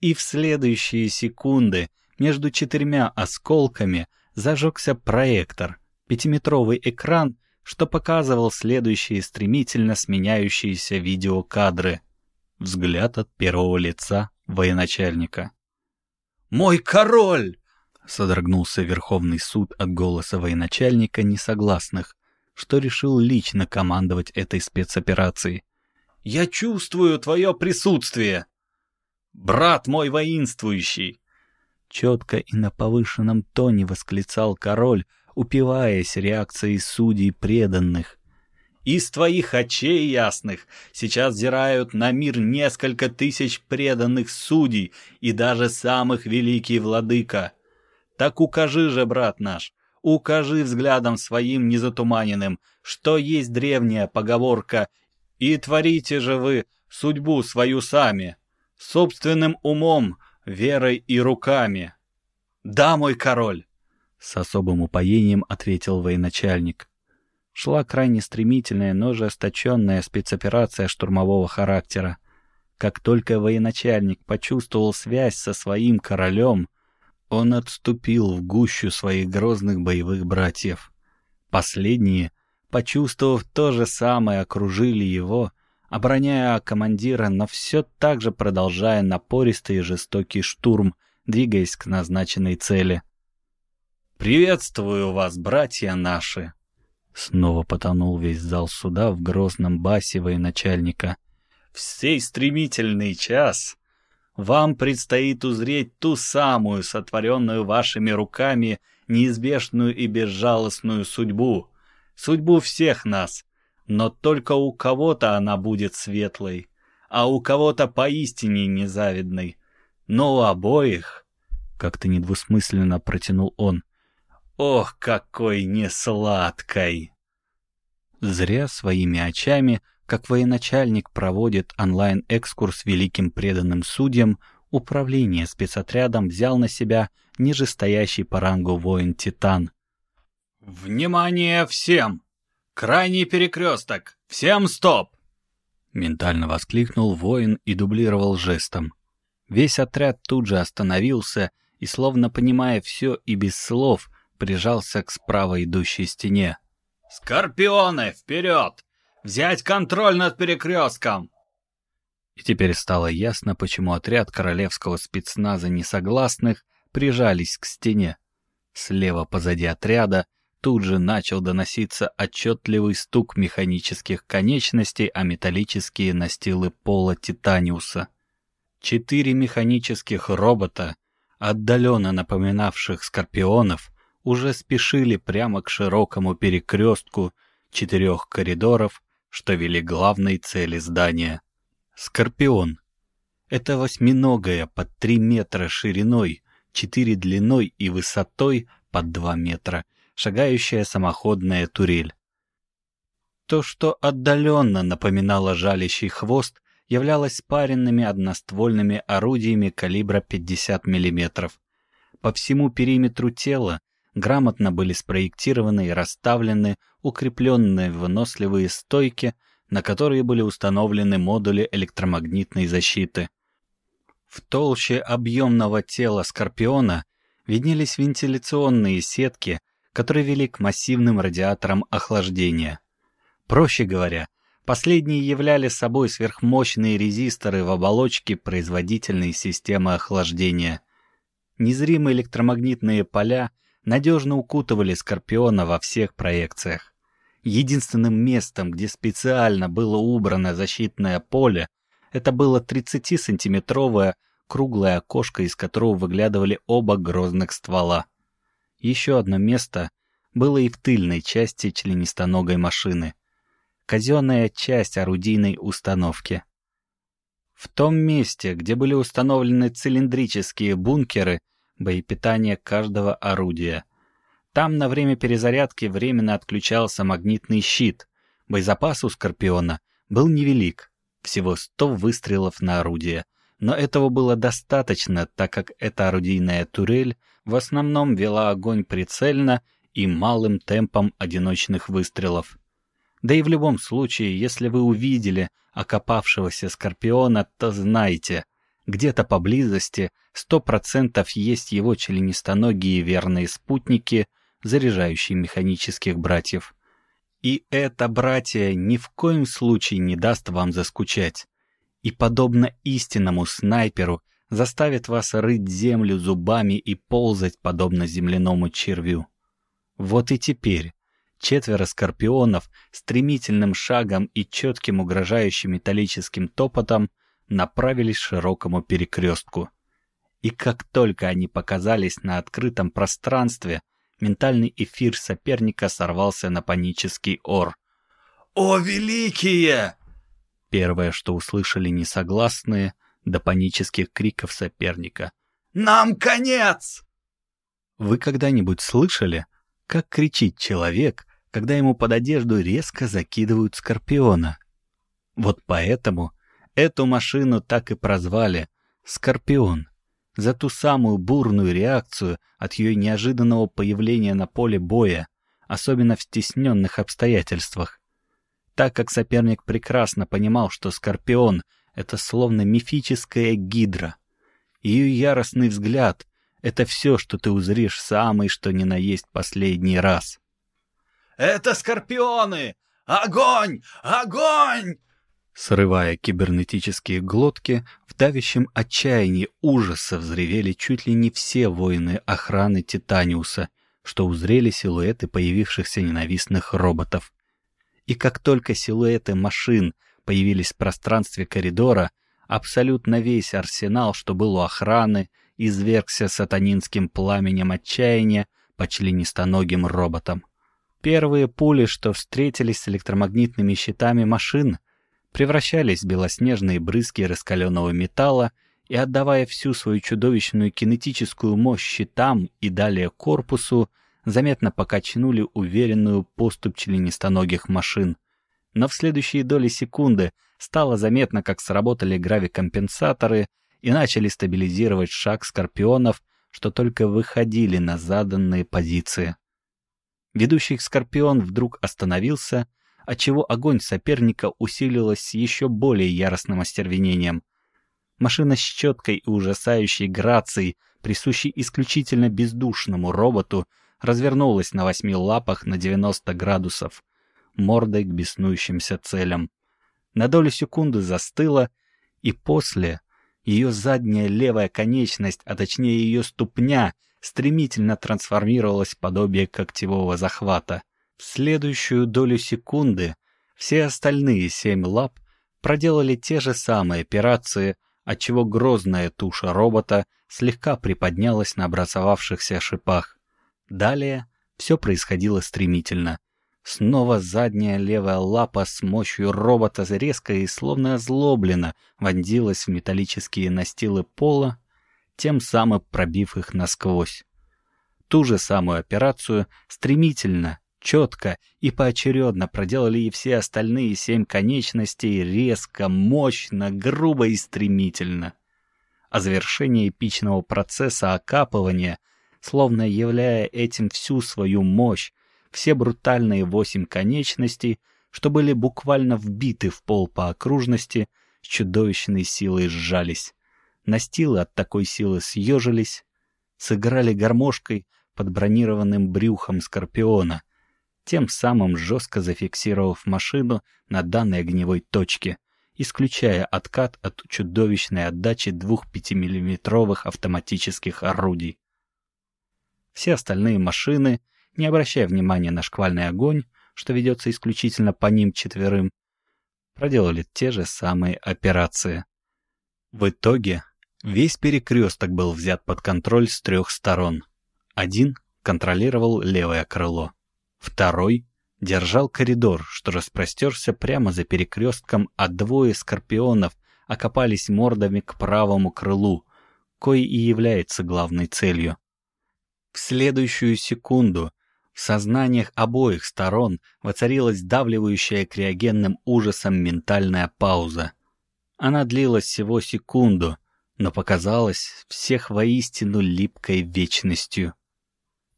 И в следующие секунды между четырьмя осколками — зажегся проектор, пятиметровый экран, что показывал следующие стремительно сменяющиеся видеокадры. Взгляд от первого лица военачальника. «Мой король!» — содрогнулся Верховный суд от голоса военачальника несогласных, что решил лично командовать этой спецоперацией. «Я чувствую твое присутствие! Брат мой воинствующий! Четко и на повышенном тоне восклицал король, упиваясь реакцией судей преданных. «Из твоих очей ясных сейчас взирают на мир несколько тысяч преданных судей и даже самых великий владыка. Так укажи же, брат наш, укажи взглядом своим незатуманенным, что есть древняя поговорка «И творите же вы судьбу свою сами, собственным умом, верой и руками. Да, мой король!» С особым упоением ответил военачальник. Шла крайне стремительная, но ожесточенная спецоперация штурмового характера. Как только военачальник почувствовал связь со своим королем, он отступил в гущу своих грозных боевых братьев. Последние, почувствовав то же самое, окружили его обороняя командира, но все так же продолжая напористый и жестокий штурм, двигаясь к назначенной цели. «Приветствую вас, братья наши!» Снова потонул весь зал суда в грозном басе военачальника. «В сей стремительный час вам предстоит узреть ту самую, сотворенную вашими руками, неизбежную и безжалостную судьбу, судьбу всех нас, но только у кого-то она будет светлой, а у кого-то поистине незавидной. Но у обоих, как-то недвусмысленно протянул он, ох, какой несладкой! Зря своими очами, как военачальник проводит онлайн-экскурс великим преданным судьям, управление спецотрядом взял на себя нижестоящий по рангу воин-титан. «Внимание всем! «Крайний перекресток! Всем стоп!» Ментально воскликнул воин и дублировал жестом. Весь отряд тут же остановился и, словно понимая все и без слов, прижался к справа идущей стене. «Скорпионы, вперед! Взять контроль над перекрестком!» И теперь стало ясно, почему отряд королевского спецназа несогласных прижались к стене. Слева позади отряда тут же начал доноситься отчетливый стук механических конечностей о металлические настилы пола Титаниуса. Четыре механических робота, отдаленно напоминавших скорпионов, уже спешили прямо к широкому перекрестку четырех коридоров, что вели главной цели здания. Скорпион. Это восьминогая под три метра шириной, четыре длиной и высотой под два метра — шагающая самоходная турель. То, что отдаленно напоминало жалящий хвост, являлось спаренными одноствольными орудиями калибра 50 мм. По всему периметру тела грамотно были спроектированы и расставлены укрепленные выносливые стойки, на которые были установлены модули электромагнитной защиты. В толще объемного тела Скорпиона виднелись вентиляционные сетки, которые вели к массивным радиаторам охлаждения. Проще говоря, последние являли собой сверхмощные резисторы в оболочке производительной системы охлаждения. Незримые электромагнитные поля надежно укутывали Скорпиона во всех проекциях. Единственным местом, где специально было убрано защитное поле, это было 30-сантиметровое круглое окошко, из которого выглядывали оба грозных ствола. Еще одно место было и в тыльной части членистоногой машины. Казенная часть орудийной установки. В том месте, где были установлены цилиндрические бункеры, боепитания каждого орудия. Там на время перезарядки временно отключался магнитный щит. Боезапас у «Скорпиона» был невелик, всего 100 выстрелов на орудие, но этого было достаточно, так как эта орудийная турель в основном вела огонь прицельно и малым темпом одиночных выстрелов. Да и в любом случае, если вы увидели окопавшегося скорпиона, то знайте, где-то поблизости сто процентов есть его членистоногие верные спутники, заряжающие механических братьев. И это, братья, ни в коем случае не даст вам заскучать. И, подобно истинному снайперу, заставит вас рыть землю зубами и ползать, подобно земляному червю. Вот и теперь четверо скорпионов стремительным шагом и четким угрожающим металлическим топотом направились к широкому перекрестку. И как только они показались на открытом пространстве, ментальный эфир соперника сорвался на панический ор. «О, великие!» Первое, что услышали несогласные, до панических криков соперника. «Нам конец!» Вы когда-нибудь слышали, как кричит человек, когда ему под одежду резко закидывают скорпиона? Вот поэтому эту машину так и прозвали «Скорпион» за ту самую бурную реакцию от ее неожиданного появления на поле боя, особенно в стесненных обстоятельствах. Так как соперник прекрасно понимал, что Скорпион — это словно мифическая гидра. Ее яростный взгляд — это все, что ты узришь самый, что ни на есть последний раз. «Это скорпионы! Огонь! Огонь!» Срывая кибернетические глотки, в давящем отчаянии ужаса взревели чуть ли не все воины охраны Титаниуса, что узрели силуэты появившихся ненавистных роботов. И как только силуэты машин — появились в пространстве коридора, абсолютно весь арсенал, что был у охраны, извергся сатанинским пламенем отчаяния по членистоногим роботам. Первые пули, что встретились с электромагнитными щитами машин, превращались в белоснежные брызги раскаленного металла и, отдавая всю свою чудовищную кинетическую мощь щитам и далее корпусу, заметно покачнули уверенную поступ членистоногих машин — но в следующие доли секунды стало заметно, как сработали гравикомпенсаторы и начали стабилизировать шаг скорпионов, что только выходили на заданные позиции. Ведущий скорпион вдруг остановился, отчего огонь соперника усилилась еще более яростным остервенением. Машина с четкой и ужасающей грацией, присущей исключительно бездушному роботу, развернулась на восьми лапах на 90 градусов, мордой к беснующимся целям. На долю секунды застыла, и после ее задняя левая конечность, а точнее ее ступня, стремительно трансформировалась в подобие когтевого захвата. В следующую долю секунды все остальные семь лап проделали те же самые операции, отчего грозная туша робота слегка приподнялась на образовавшихся шипах. Далее все происходило стремительно — Снова задняя левая лапа с мощью робота резко и словно озлобленно вонзилась в металлические настилы пола, тем самым пробив их насквозь. Ту же самую операцию стремительно четко и поочередно проделали и все остальные семь конечностей резко, мощно, грубо и стремительно. А завершение эпичного процесса окапывания, словно являя этим всю свою мощь, все брутальные восемь конечностей, что были буквально вбиты в пол по окружности, с чудовищной силой сжались. Настилы от такой силы съежились, сыграли гармошкой под бронированным брюхом Скорпиона, тем самым жестко зафиксировав машину на данной огневой точке, исключая откат от чудовищной отдачи двух 5-миллиметровых автоматических орудий. Все остальные машины, не обращая внимания на шквальный огонь, что ведется исключительно по ним четверым, проделали те же самые операции. В итоге весь перекресток был взят под контроль с трех сторон. Один контролировал левое крыло, второй держал коридор, что распростерся прямо за перекрестком, а двое скорпионов окопались мордами к правому крылу, кой и является главной целью. В следующую секунду в сознаниях обоих сторон воцарилась давливающая криогенным ужасом ментальная пауза. Она длилась всего секунду, но показалась всех воистину липкой вечностью.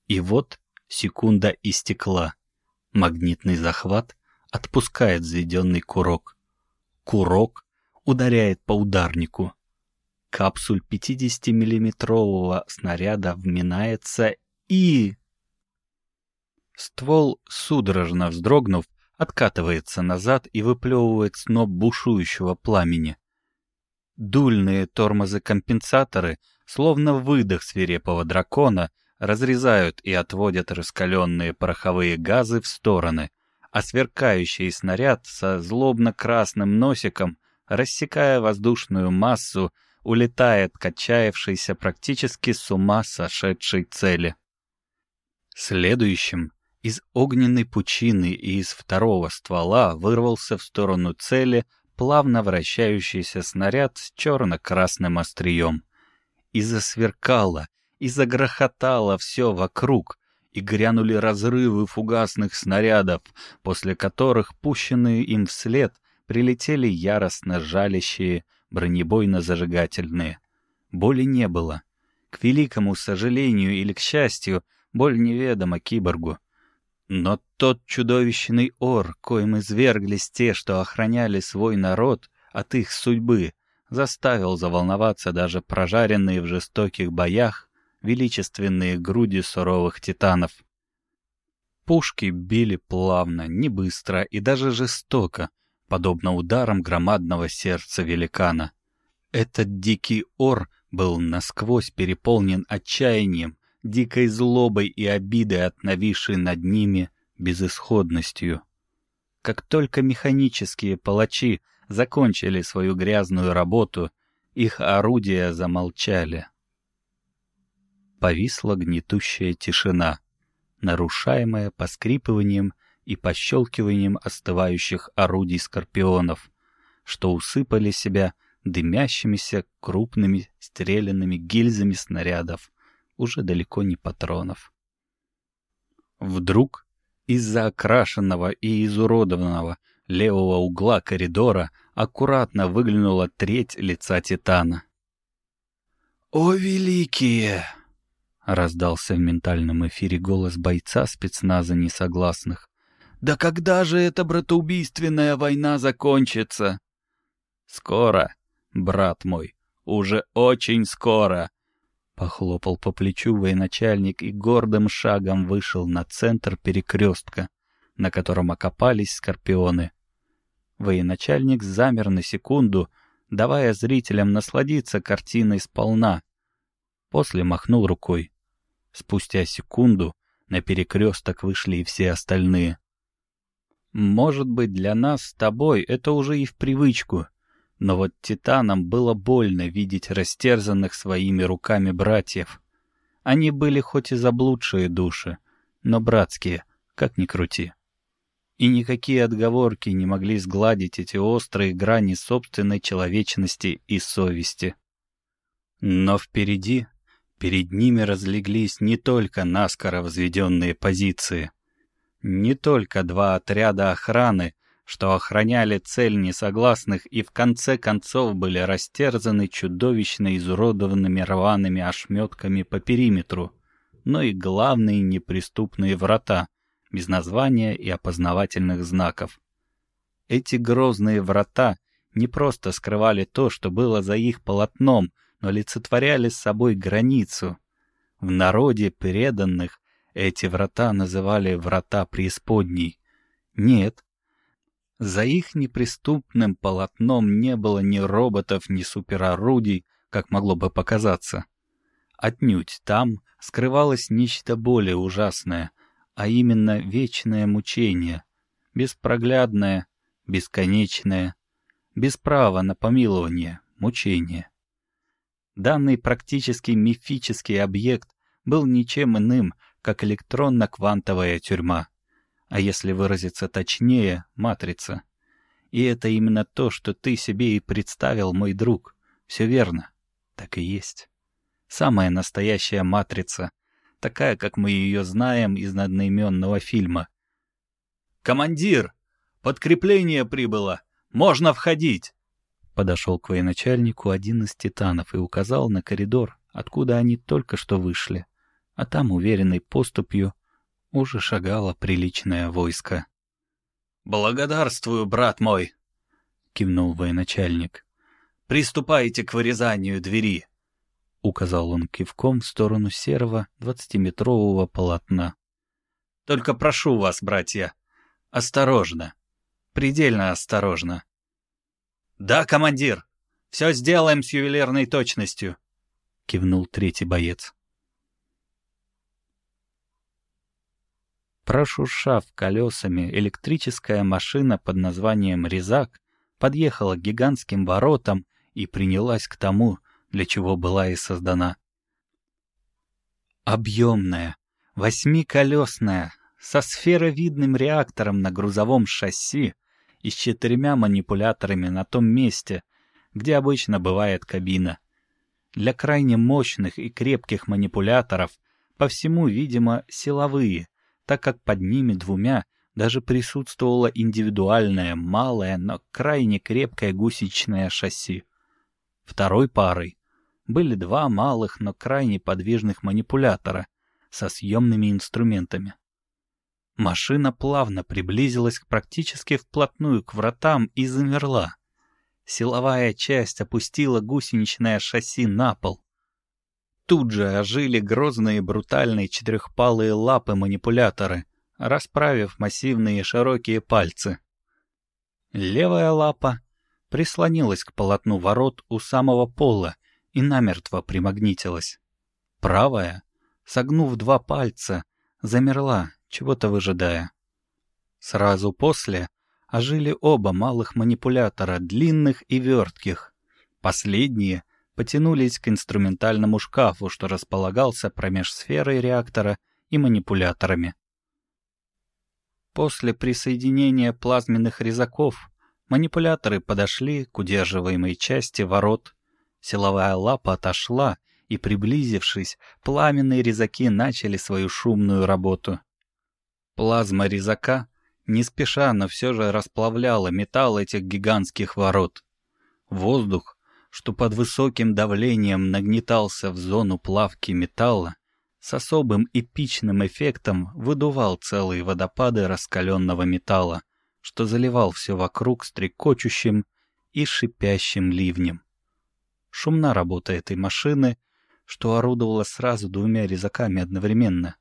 И вот секунда истекла. Магнитный захват отпускает взведенный курок. Курок ударяет по ударнику. Капсуль 50-миллиметрового снаряда вминается и... Ствол, судорожно вздрогнув, откатывается назад и выплевывает сноп бушующего пламени. Дульные тормозы-компенсаторы, словно выдох свирепого дракона, разрезают и отводят раскаленные пороховые газы в стороны, а сверкающий снаряд со злобно-красным носиком, рассекая воздушную массу, улетает к отчаявшейся практически с ума сошедшей цели. Следующим из огненной пучины и из второго ствола вырвался в сторону цели плавно вращающийся снаряд с черно-красным острием. И засверкало, и загрохотало все вокруг, и грянули разрывы фугасных снарядов, после которых, пущенные им вслед, прилетели яростно жалящие бронебойно-зажигательные. Боли не было. К великому сожалению или к счастью, боль неведома киборгу. Но тот чудовищный ор, коим изверглись те, что охраняли свой народ от их судьбы, заставил заволноваться даже прожаренные в жестоких боях величественные груди суровых титанов. Пушки били плавно, не быстро и даже жестоко, подобно ударам громадного сердца великана. Этот дикий ор был насквозь переполнен отчаянием, дикой злобой и обидой от нависшей над ними безысходностью. Как только механические палачи закончили свою грязную работу, их орудия замолчали. Повисла гнетущая тишина, нарушаемая поскрипыванием и пощелкиванием остывающих орудий скорпионов, что усыпали себя дымящимися крупными стрелянными гильзами снарядов, уже далеко не патронов. Вдруг из-за окрашенного и изуродованного левого угла коридора аккуратно выглянула треть лица Титана. «О, великие!» — раздался в ментальном эфире голос бойца спецназа несогласных. «Да когда же эта братоубийственная война закончится?» «Скоро, брат мой, уже очень скоро!» Похлопал по плечу военачальник и гордым шагом вышел на центр перекрестка, на котором окопались скорпионы. Военачальник замер на секунду, давая зрителям насладиться картиной сполна. После махнул рукой. Спустя секунду на перекресток вышли и все остальные. Может быть, для нас с тобой это уже и в привычку, но вот титанам было больно видеть растерзанных своими руками братьев. Они были хоть и заблудшие души, но братские, как ни крути. И никакие отговорки не могли сгладить эти острые грани собственной человечности и совести. Но впереди, перед ними разлеглись не только наскоро возведенные позиции. Не только два отряда охраны, что охраняли цель несогласных и в конце концов были растерзаны чудовищно изуродованными рваными ошметками по периметру, но и главные неприступные врата, без названия и опознавательных знаков. Эти грозные врата не просто скрывали то, что было за их полотном, но олицетворяли с собой границу. В народе преданных эти врата называли «врата преисподней». Нет, за их неприступным полотном не было ни роботов, ни суперорудий, как могло бы показаться. Отнюдь там скрывалось нечто более ужасное, а именно вечное мучение, беспроглядное, бесконечное, без права на помилование, мучение. Данный практически мифический объект был ничем иным, как электронно-квантовая тюрьма, а если выразиться точнее, матрица. И это именно то, что ты себе и представил, мой друг. Все верно. Так и есть. Самая настоящая матрица, такая, как мы ее знаем из одноименного фильма. «Командир! Подкрепление прибыло! Можно входить!» Подошел к военачальнику один из титанов и указал на коридор, откуда они только что вышли. А там, уверенной поступью, уже шагало приличное войско. «Благодарствую, брат мой!» — кивнул военачальник. «Приступайте к вырезанию двери!» — указал он кивком в сторону серого двадцатиметрового полотна. «Только прошу вас, братья, осторожно, предельно осторожно». «Да, командир, все сделаем с ювелирной точностью», — кивнул третий боец. Прошуршав колесами, электрическая машина под названием «Резак» подъехала к гигантским воротам и принялась к тому, для чего была и создана. Объемная, восьмиколесная, со сферовидным реактором на грузовом шасси и с четырьмя манипуляторами на том месте, где обычно бывает кабина. Для крайне мощных и крепких манипуляторов по всему, видимо, силовые, так как под ними двумя даже присутствовало индивидуальное, малое, но крайне крепкое гусечное шасси. Второй парой были два малых, но крайне подвижных манипулятора со съемными инструментами. Машина плавно приблизилась практически вплотную к вратам и замерла. Силовая часть опустила гусеничное шасси на пол. Тут же ожили грозные брутальные четырехпалые лапы манипуляторы, расправив массивные широкие пальцы. Левая лапа прислонилась к полотну ворот у самого пола и намертво примагнитилась. Правая, согнув два пальца, замерла, чего-то выжидая. Сразу после ожили оба малых манипулятора, длинных и вертких. Последние потянулись к инструментальному шкафу, что располагался промеж сферой реактора и манипуляторами. После присоединения плазменных резаков манипуляторы подошли к удерживаемой части ворот, силовая лапа отошла, и, приблизившись, пламенные резаки начали свою шумную работу. Плазма резака не спеша, но все же расплавляла металл этих гигантских ворот. Воздух что под высоким давлением нагнетался в зону плавки металла, с особым эпичным эффектом выдувал целые водопады раскаленного металла, что заливал все вокруг стрекочущим и шипящим ливнем. Шумна работа этой машины, что орудовала сразу двумя резаками одновременно.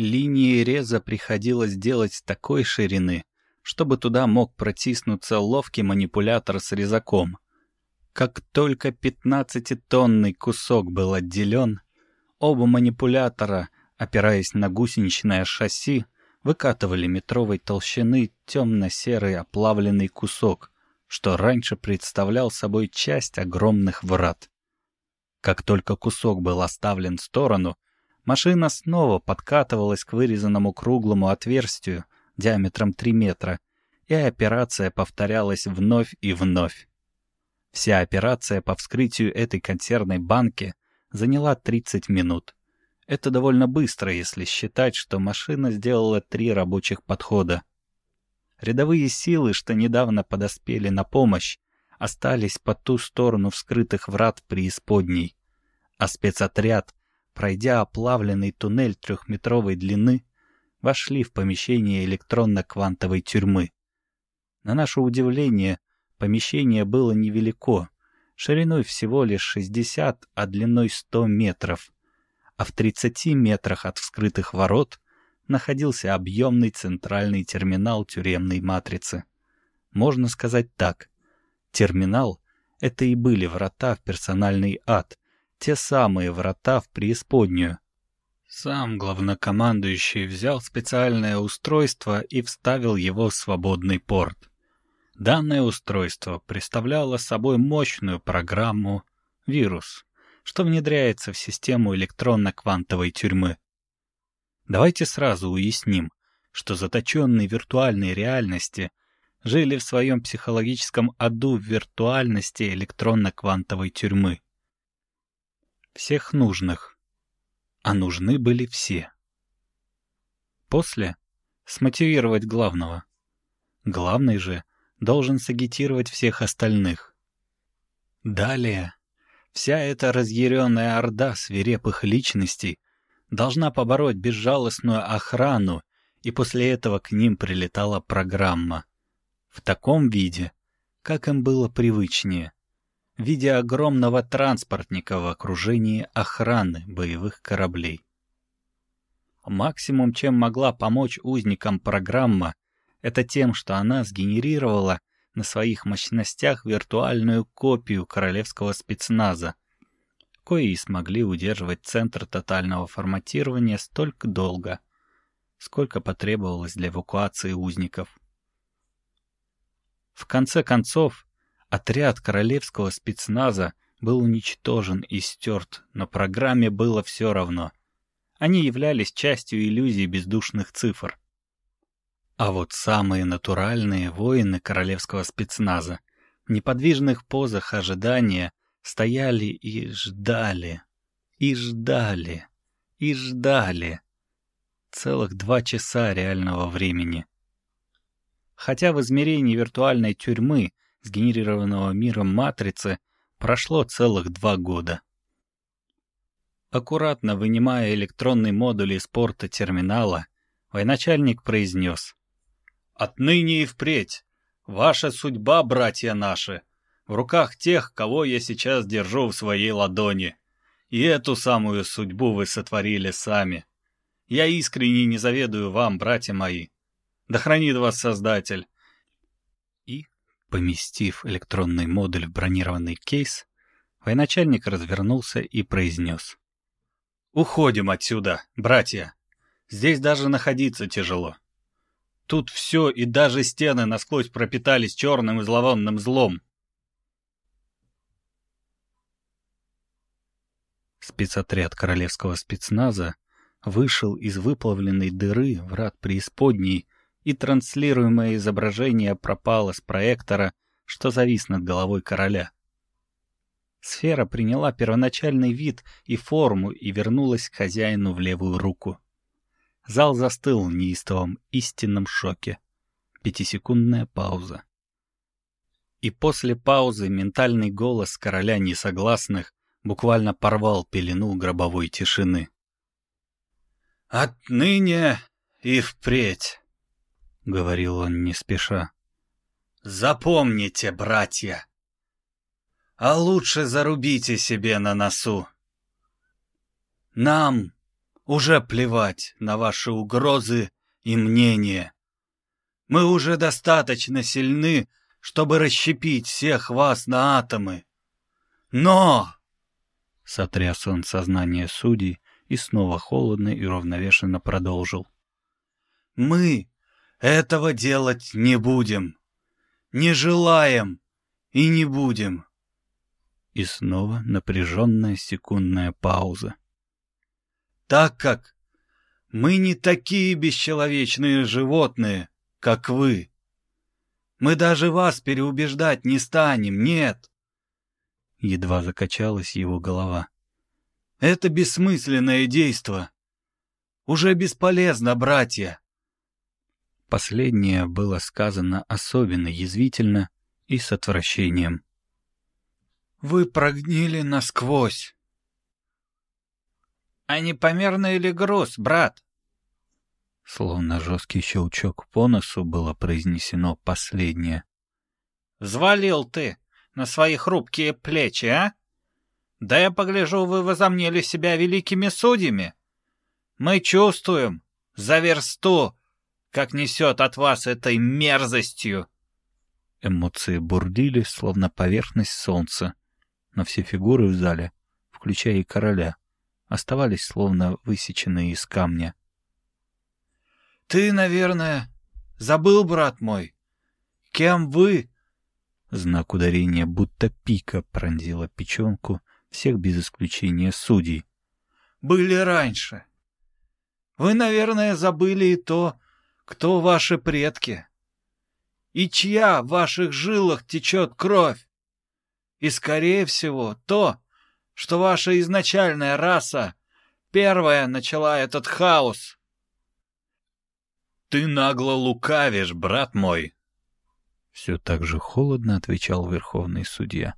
Линии реза приходилось делать такой ширины, чтобы туда мог протиснуться ловкий манипулятор с резаком — как только пятнадцатитонный кусок был отделен, оба манипулятора, опираясь на гусеничное шасси, выкатывали метровой толщины темно-серый оплавленный кусок, что раньше представлял собой часть огромных врат. Как только кусок был оставлен в сторону, машина снова подкатывалась к вырезанному круглому отверстию диаметром 3 метра, и операция повторялась вновь и вновь. Вся операция по вскрытию этой консервной банки заняла 30 минут. Это довольно быстро, если считать, что машина сделала три рабочих подхода. Рядовые силы, что недавно подоспели на помощь, остались по ту сторону вскрытых врат преисподней, а спецотряд, пройдя оплавленный туннель трехметровой длины, вошли в помещение электронно-квантовой тюрьмы. На наше удивление, помещение было невелико, шириной всего лишь 60, а длиной 100 метров, а в 30 метрах от вскрытых ворот находился объемный центральный терминал тюремной матрицы. Можно сказать так. Терминал — это и были врата в персональный ад, те самые врата в преисподнюю. Сам главнокомандующий взял специальное устройство и вставил его в свободный порт. Данное устройство представляло собой мощную программу «Вирус», что внедряется в систему электронно-квантовой тюрьмы. Давайте сразу уясним, что заточенные в виртуальной реальности жили в своем психологическом аду в виртуальности электронно-квантовой тюрьмы. Всех нужных. А нужны были все. После — смотивировать главного. Главный же должен сагитировать всех остальных. Далее вся эта разъяренная орда свирепых личностей — должна побороть безжалостную охрану, и после этого к ним прилетала программа. В таком виде, как им было привычнее, виде огромного транспортника в окружении охраны боевых кораблей. Максимум, чем могла помочь узникам программа, это тем, что она сгенерировала на своих мощностях виртуальную копию королевского спецназа, кои и смогли удерживать центр тотального форматирования столько долго, сколько потребовалось для эвакуации узников. В конце концов, отряд королевского спецназа был уничтожен и стерт, но программе было все равно. Они являлись частью иллюзии бездушных цифр. А вот самые натуральные воины королевского спецназа в неподвижных позах ожидания стояли и ждали, и ждали, и ждали. Целых два часа реального времени. Хотя в измерении виртуальной тюрьмы, сгенерированного миром матрицы, прошло целых два года. Аккуратно вынимая электронный модуль из порта терминала, военачальник произнес. «Отныне и впредь! Ваша судьба, братья наши!» в руках тех, кого я сейчас держу в своей ладони. И эту самую судьбу вы сотворили сами. Я искренне не заведую вам, братья мои. Да хранит вас Создатель. Поместив электронный модуль в бронированный кейс, военачальник развернулся и произнес. «Уходим отсюда, братья. Здесь даже находиться тяжело. Тут все и даже стены насквозь пропитались черным и зловонным злом. Спецотряд королевского спецназа вышел из выплавленной дыры врат преисподней, и транслируемое изображение пропало с проектора, что завис над головой короля. Сфера приняла первоначальный вид и форму и вернулась к хозяину в левую руку. Зал застыл в неистовом истинном шоке. Пятисекундная пауза. И после паузы ментальный голос короля несогласных буквально порвал пелену гробовой тишины. «Отныне и впредь», — говорил он не спеша, — «запомните, братья, а лучше зарубите себе на носу. Нам уже плевать на ваши угрозы и мнения. Мы уже достаточно сильны, чтобы расщепить всех вас на атомы. Но Сотряс он сознание судей и снова холодно и равновешенно продолжил. «Мы этого делать не будем, не желаем и не будем». И снова напряженная секундная пауза. «Так как мы не такие бесчеловечные животные, как вы. Мы даже вас переубеждать не станем, нет. Едва закачалась его голова. Это бессмысленное действо. Уже бесполезно, братья. Последнее было сказано особенно язвительно и с отвращением. Вы прогнили насквозь. А непомерный ли груз, брат? Словно жесткий щелчок по носу было произнесено последнее. Взвалил ты на свои хрупкие плечи, а? Да я погляжу, вы возомнили себя великими судьями. Мы чувствуем за версту, как несет от вас этой мерзостью. Эмоции бурдили, словно поверхность солнца, но все фигуры в зале, включая и короля, оставались словно высеченные из камня. «Ты, наверное, забыл, брат мой, кем вы?» Знак ударения будто пика пронзила печенку всех без исключения судей. «Были раньше. Вы, наверное, забыли и то, кто ваши предки, и чья в ваших жилах течет кровь. И, скорее всего, то, что ваша изначальная раса первая начала этот хаос. «Ты нагло лукавишь, брат мой!» Все так же холодно отвечал верховный судья.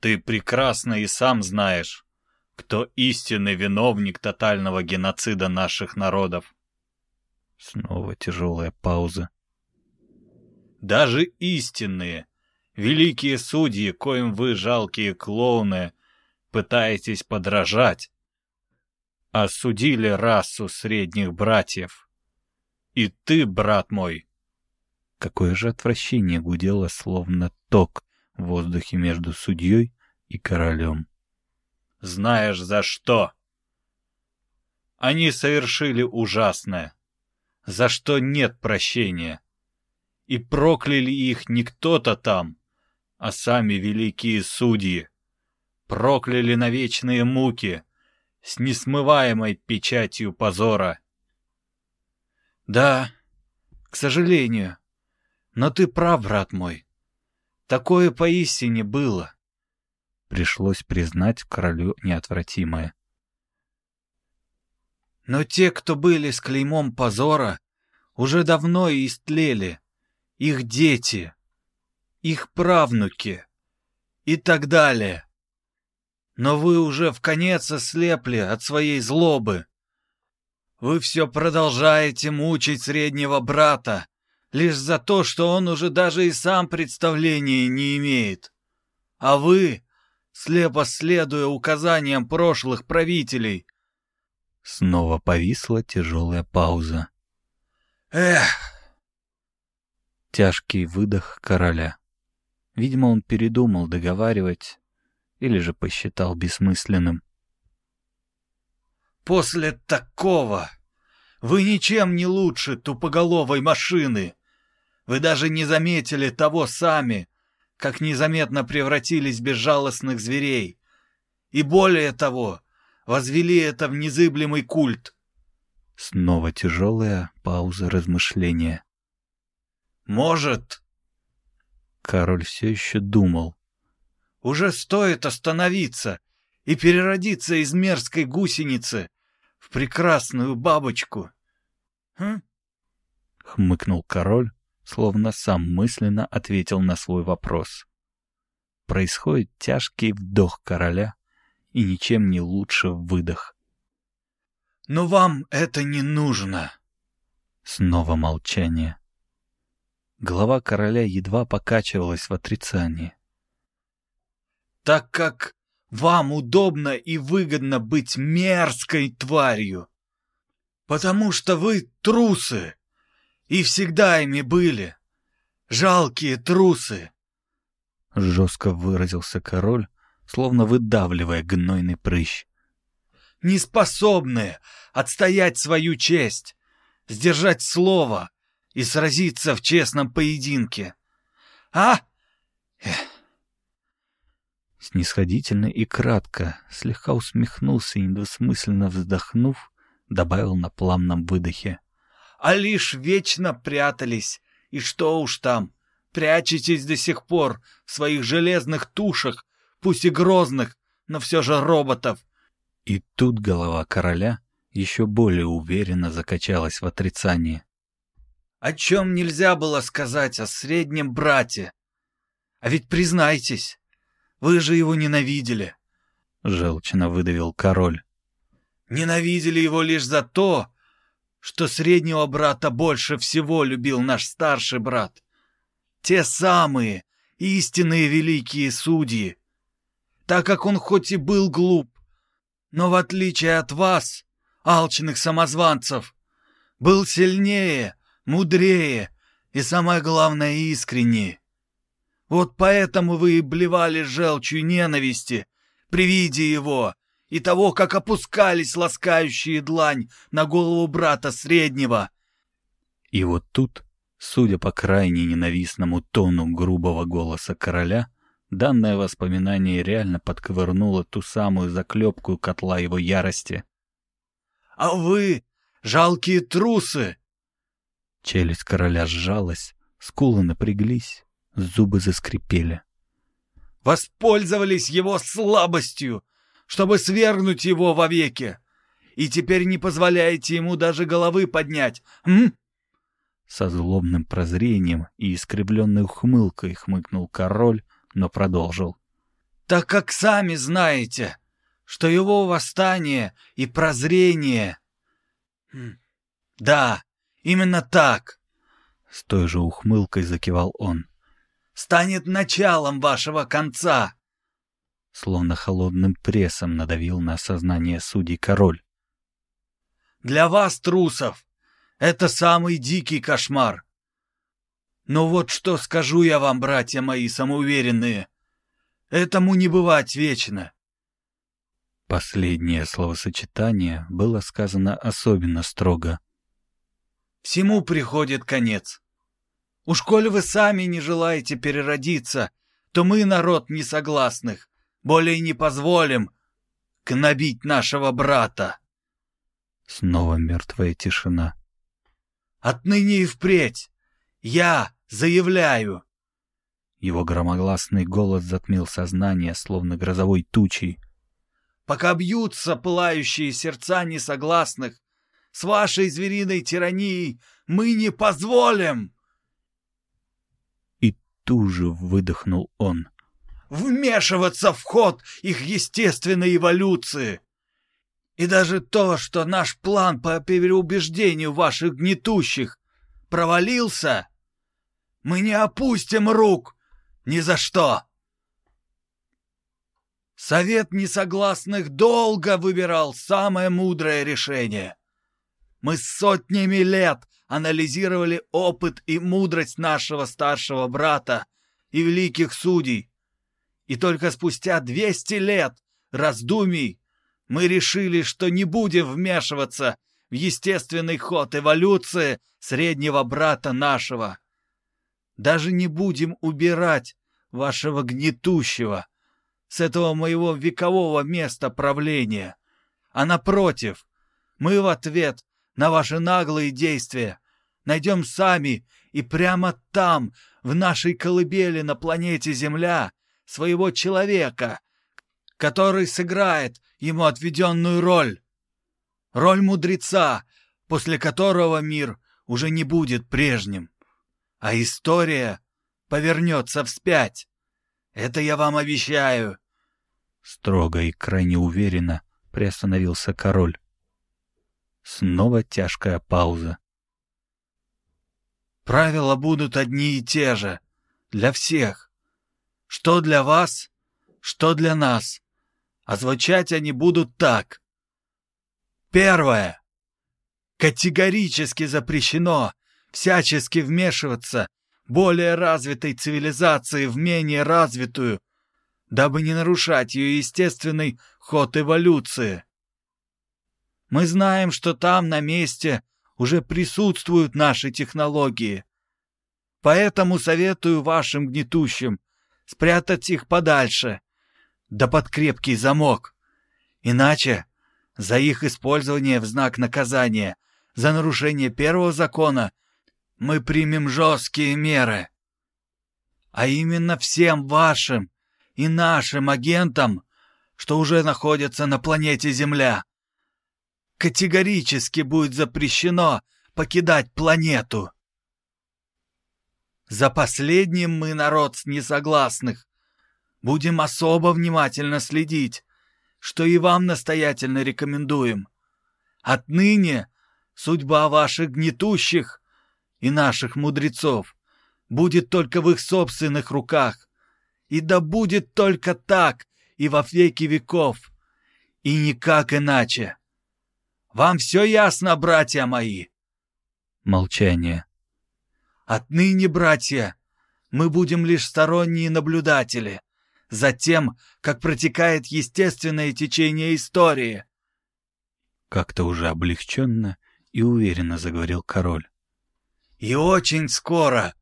«Ты прекрасно и сам знаешь, кто истинный виновник тотального геноцида наших народов. Снова тяжелая пауза. Даже истинные, великие судьи, коим вы, жалкие клоуны, пытаетесь подражать, осудили расу средних братьев. И ты, брат мой. Какое же отвращение гудело, словно ток в воздухе между судьей и королем. Знаешь за что? Они совершили ужасное за что нет прощения. И прокляли их не кто-то там, а сами великие судьи. Прокляли на вечные муки с несмываемой печатью позора. Да, к сожалению, но ты прав, брат мой. Такое поистине было. Пришлось признать королю неотвратимое. Но те, кто были с клеймом позора, уже давно истлели. Их дети, их правнуки и так далее. Но вы уже в конец ослепли от своей злобы. Вы все продолжаете мучить среднего брата, лишь за то, что он уже даже и сам представления не имеет. А вы, слепо следуя указаниям прошлых правителей, Снова повисла тяжелая пауза. «Эх!» Тяжкий выдох короля. Видимо, он передумал договаривать или же посчитал бессмысленным. «После такого вы ничем не лучше тупоголовой машины. Вы даже не заметили того сами, как незаметно превратились в безжалостных зверей. И более того, возвели это в незыблемый культ. Снова тяжелая пауза размышления. Может... Король все еще думал. Уже стоит остановиться и переродиться из мерзкой гусеницы в прекрасную бабочку. Хм? Хмыкнул король, словно сам мысленно ответил на свой вопрос. Происходит тяжкий вдох короля, и ничем не лучше выдох. «Но вам это не нужно!» Снова молчание. Голова короля едва покачивалась в отрицании. «Так как вам удобно и выгодно быть мерзкой тварью, потому что вы трусы, и всегда ими были, жалкие трусы!» Жестко выразился король, словно выдавливая гнойный прыщ. «Неспособные отстоять свою честь, сдержать слово и сразиться в честном поединке. А? Эх. Снисходительно и кратко, слегка усмехнулся и недвусмысленно вздохнув, добавил на пламенном выдохе. «А лишь вечно прятались, и что уж там, прячетесь до сих пор в своих железных тушах пусть и грозных, но все же роботов, И тут голова короля еще более уверенно закачалась в отрицание. «О чем нельзя было сказать о среднем брате? А ведь признайтесь, вы же его ненавидели!» — желчно выдавил король. «Ненавидели его лишь за то, что среднего брата больше всего любил наш старший брат. Те самые истинные великие судьи. Так как он хоть и был глуп, но в отличие от вас, алчных самозванцев, был сильнее, мудрее и, самое главное, искреннее. Вот поэтому вы и блевали желчью ненависти при виде его и того, как опускались ласкающие длань на голову брата среднего. И вот тут, судя по крайне ненавистному тону грубого голоса короля, данное воспоминание реально подковырнуло ту самую заклепку котла его ярости. «А вы, жалкие трусы!» Челюсть короля сжалась, скулы напряглись, зубы заскрипели. «Воспользовались его слабостью, чтобы свергнуть его вовеки, и теперь не позволяете ему даже головы поднять, м?» Со злобным прозрением и искривленной ухмылкой хмыкнул король, но продолжил. «Так как сами знаете, что его восстание и прозрение...» хм, «Да, именно так!» С той же ухмылкой закивал он. «Станет началом вашего конца!» Словно холодным прессом надавил на сознание судей король. «Для вас, трусов, это самый дикий кошмар. Но вот что скажу я вам, братья мои самоуверенные. Этому не бывать вечно. Последнее словосочетание было сказано особенно строго. Всему приходит конец. Уж коли вы сами не желаете переродиться, то мы, народ несогласных, более не позволим гнобить нашего брата. Снова мертвая тишина. Отныне и впредь я заявляю. Его громогласный голос затмил сознание, словно грозовой тучей. Пока бьются пылающие сердца несогласных, с вашей звериной тиранией мы не позволим. И туже выдохнул он. Вмешиваться в ход их естественной эволюции. И даже то, что наш план по переубеждению ваших гнетущих провалился, мы не опустим рук ни за что. Совет несогласных долго выбирал самое мудрое решение. Мы сотнями лет анализировали опыт и мудрость нашего старшего брата и великих судей, и только спустя 200 лет раздумий мы решили, что не будем вмешиваться в естественный ход эволюции среднего брата нашего. Даже не будем убирать вашего гнетущего с этого моего векового места правления, а напротив, мы в ответ на ваши наглые действия найдем сами и прямо там, в нашей колыбели на планете Земля, своего человека, который сыграет ему отведенную роль. Роль мудреца, после которого мир уже не будет прежним, а история повернется вспять. Это я вам обещаю. Строго и крайне уверенно приостановился король. Снова тяжкая пауза. Правила будут одни и те же. Для всех. Что для вас, что для нас. А звучать они будут так. Первое. Категорически запрещено всячески вмешиваться более развитой цивилизации в менее развитую, дабы не нарушать ее естественный ход эволюции. Мы знаем, что там на месте уже присутствуют наши технологии. Поэтому советую вашим гнетущим спрятать их подальше, да под крепкий замок. Иначе за их использование в знак наказания за нарушение первого закона мы примем жесткие меры. А именно всем вашим и нашим агентам, что уже находятся на планете Земля. Категорически будет запрещено покидать планету. За последним мы народ несогласных. Будем особо внимательно следить, что и вам настоятельно рекомендуем. Отныне судьба ваших гнетущих и наших мудрецов будет только в их собственных руках. И да будет только так и во веки веков, и никак иначе. Вам все ясно, братья мои?» Молчание. «Отныне, братья, мы будем лишь сторонние наблюдатели за тем, как протекает естественное течение истории». Как-то уже облегченно и уверенно заговорил король. «И очень скоро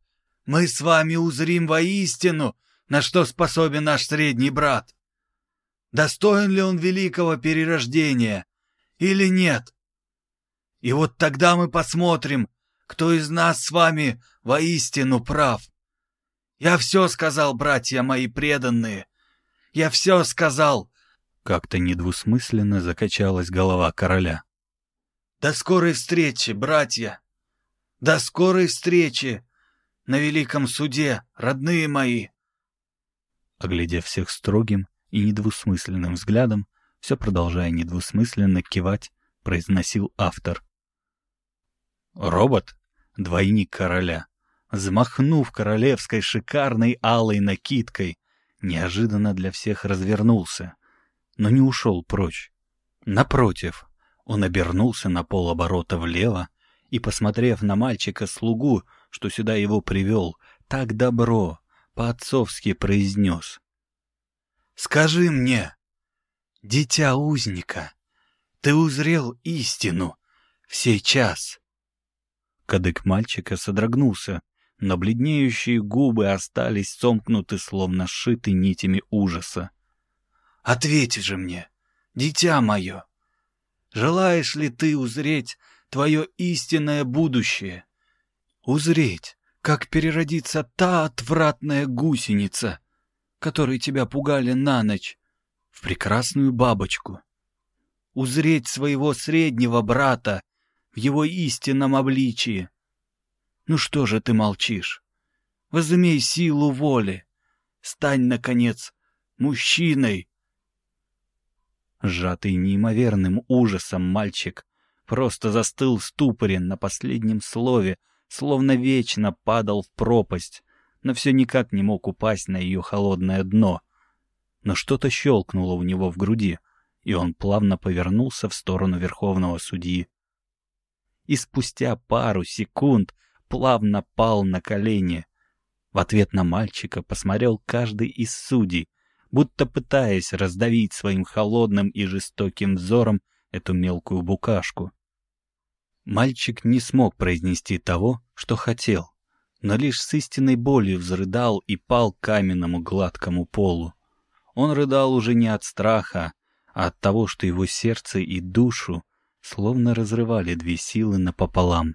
мы с вами узрим воистину, на что способен наш средний брат. Достоин ли он великого перерождения или нет? И вот тогда мы посмотрим, кто из нас с вами воистину прав. Я все сказал, братья мои преданные. Я все сказал. Как-то недвусмысленно закачалась голова короля. До скорой встречи, братья. До скорой встречи на великом суде, родные мои. Оглядев всех строгим и недвусмысленным взглядом, все продолжая недвусмысленно кивать, произносил автор. Робот, двойник короля, взмахнув королевской шикарной алой накидкой, неожиданно для всех развернулся, но не ушел прочь. Напротив, он обернулся на полоборота влево и, посмотрев на мальчика-слугу, что сюда его привел, так добро, по-отцовски произнес. «Скажи мне, дитя узника, ты узрел истину в сей час?» Кадык мальчика содрогнулся, но бледнеющие губы остались сомкнуты, словно сшиты нитями ужаса. «Ответь же мне, дитя мое, желаешь ли ты узреть твое истинное будущее?» узреть, как переродится та отвратная гусеница, которой тебя пугали на ночь, в прекрасную бабочку. Узреть своего среднего брата в его истинном обличии. Ну что же ты молчишь? Возымей силу воли. Стань, наконец, мужчиной. Сжатый неимоверным ужасом мальчик просто застыл в ступоре на последнем слове, словно вечно падал в пропасть, но все никак не мог упасть на ее холодное дно. Но что-то щелкнуло у него в груди, и он плавно повернулся в сторону верховного судьи. И спустя пару секунд плавно пал на колени. В ответ на мальчика посмотрел каждый из судей, будто пытаясь раздавить своим холодным и жестоким взором эту мелкую букашку. Мальчик не смог произнести того, что хотел, но лишь с истинной болью взрыдал и пал к каменному гладкому полу. Он рыдал уже не от страха, а от того, что его сердце и душу словно разрывали две силы напополам.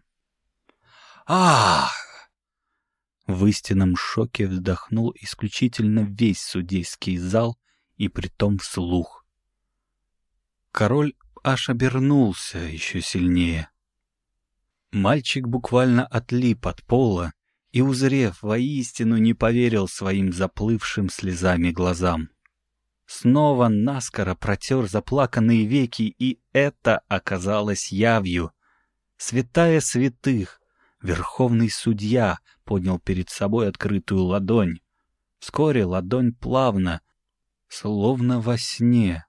«Ах!» В истинном шоке вздохнул исключительно весь судейский зал и притом вслух. Король аж обернулся еще сильнее. Мальчик буквально отлип от пола и, узрев, воистину не поверил своим заплывшим слезами глазам. Снова наскоро протер заплаканные веки, и это оказалось явью. Святая святых, верховный судья, поднял перед собой открытую ладонь. Вскоре ладонь плавно, словно во сне.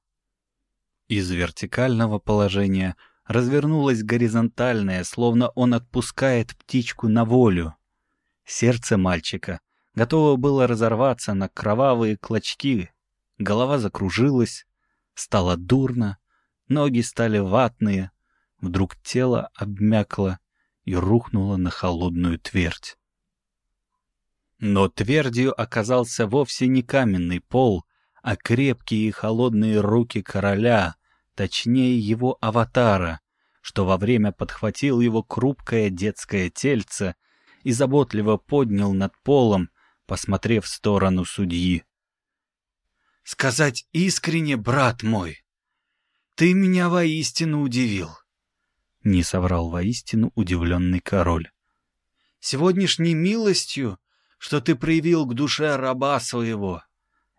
Из вертикального положения — развернулась горизонтальная, словно он отпускает птичку на волю. Сердце мальчика готово было разорваться на кровавые клочки. Голова закружилась, стало дурно, ноги стали ватные, вдруг тело обмякло и рухнуло на холодную твердь. Но твердью оказался вовсе не каменный пол, а крепкие и холодные руки короля — точнее его аватара, что во время подхватил его крупкое детское тельце и заботливо поднял над полом, посмотрев в сторону судьи. Сказать искренне, брат мой, ты меня воистину удивил. Не соврал воистину удивленный король. Сегодняшней милостью, что ты проявил к душе раба своего,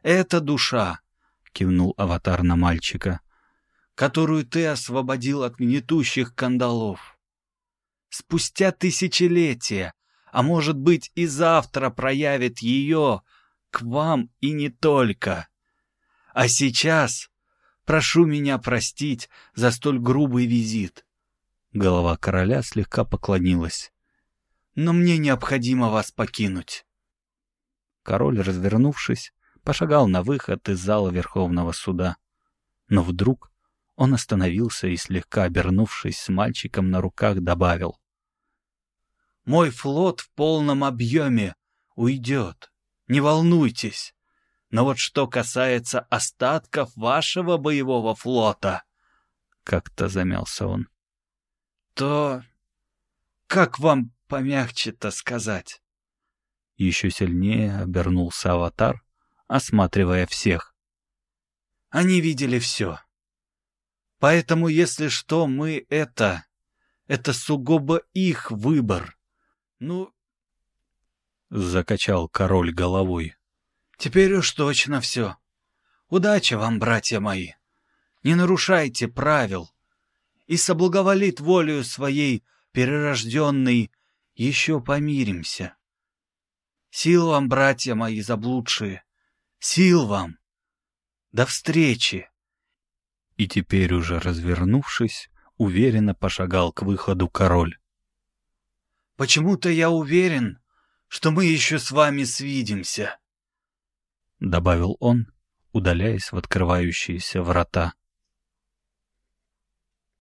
это душа, кивнул аватар на мальчика, которую ты освободил от гнетущих кандалов. Спустя тысячелетия, а может быть и завтра проявит ее к вам и не только. А сейчас прошу меня простить за столь грубый визит. Голова короля слегка поклонилась. Но мне необходимо вас покинуть. Король, развернувшись, пошагал на выход из зала Верховного суда. Но вдруг он остановился и, слегка обернувшись с мальчиком на руках, добавил. «Мой флот в полном объеме уйдет. Не волнуйтесь. Но вот что касается остатков вашего боевого флота...» Как-то замялся он. «То... как вам помягче-то сказать?» Еще сильнее обернулся аватар, осматривая всех. «Они видели все. Поэтому, если что, мы это... Это сугубо их выбор. Ну...» Закачал король головой. «Теперь уж точно все. Удачи вам, братья мои. Не нарушайте правил. И соблаговолит волею своей перерожденной еще помиримся. Сил вам, братья мои заблудшие, сил вам. До встречи!» И теперь уже развернувшись, уверенно пошагал к выходу король. «Почему-то я уверен, что мы еще с вами свидимся», — добавил он, удаляясь в открывающиеся врата.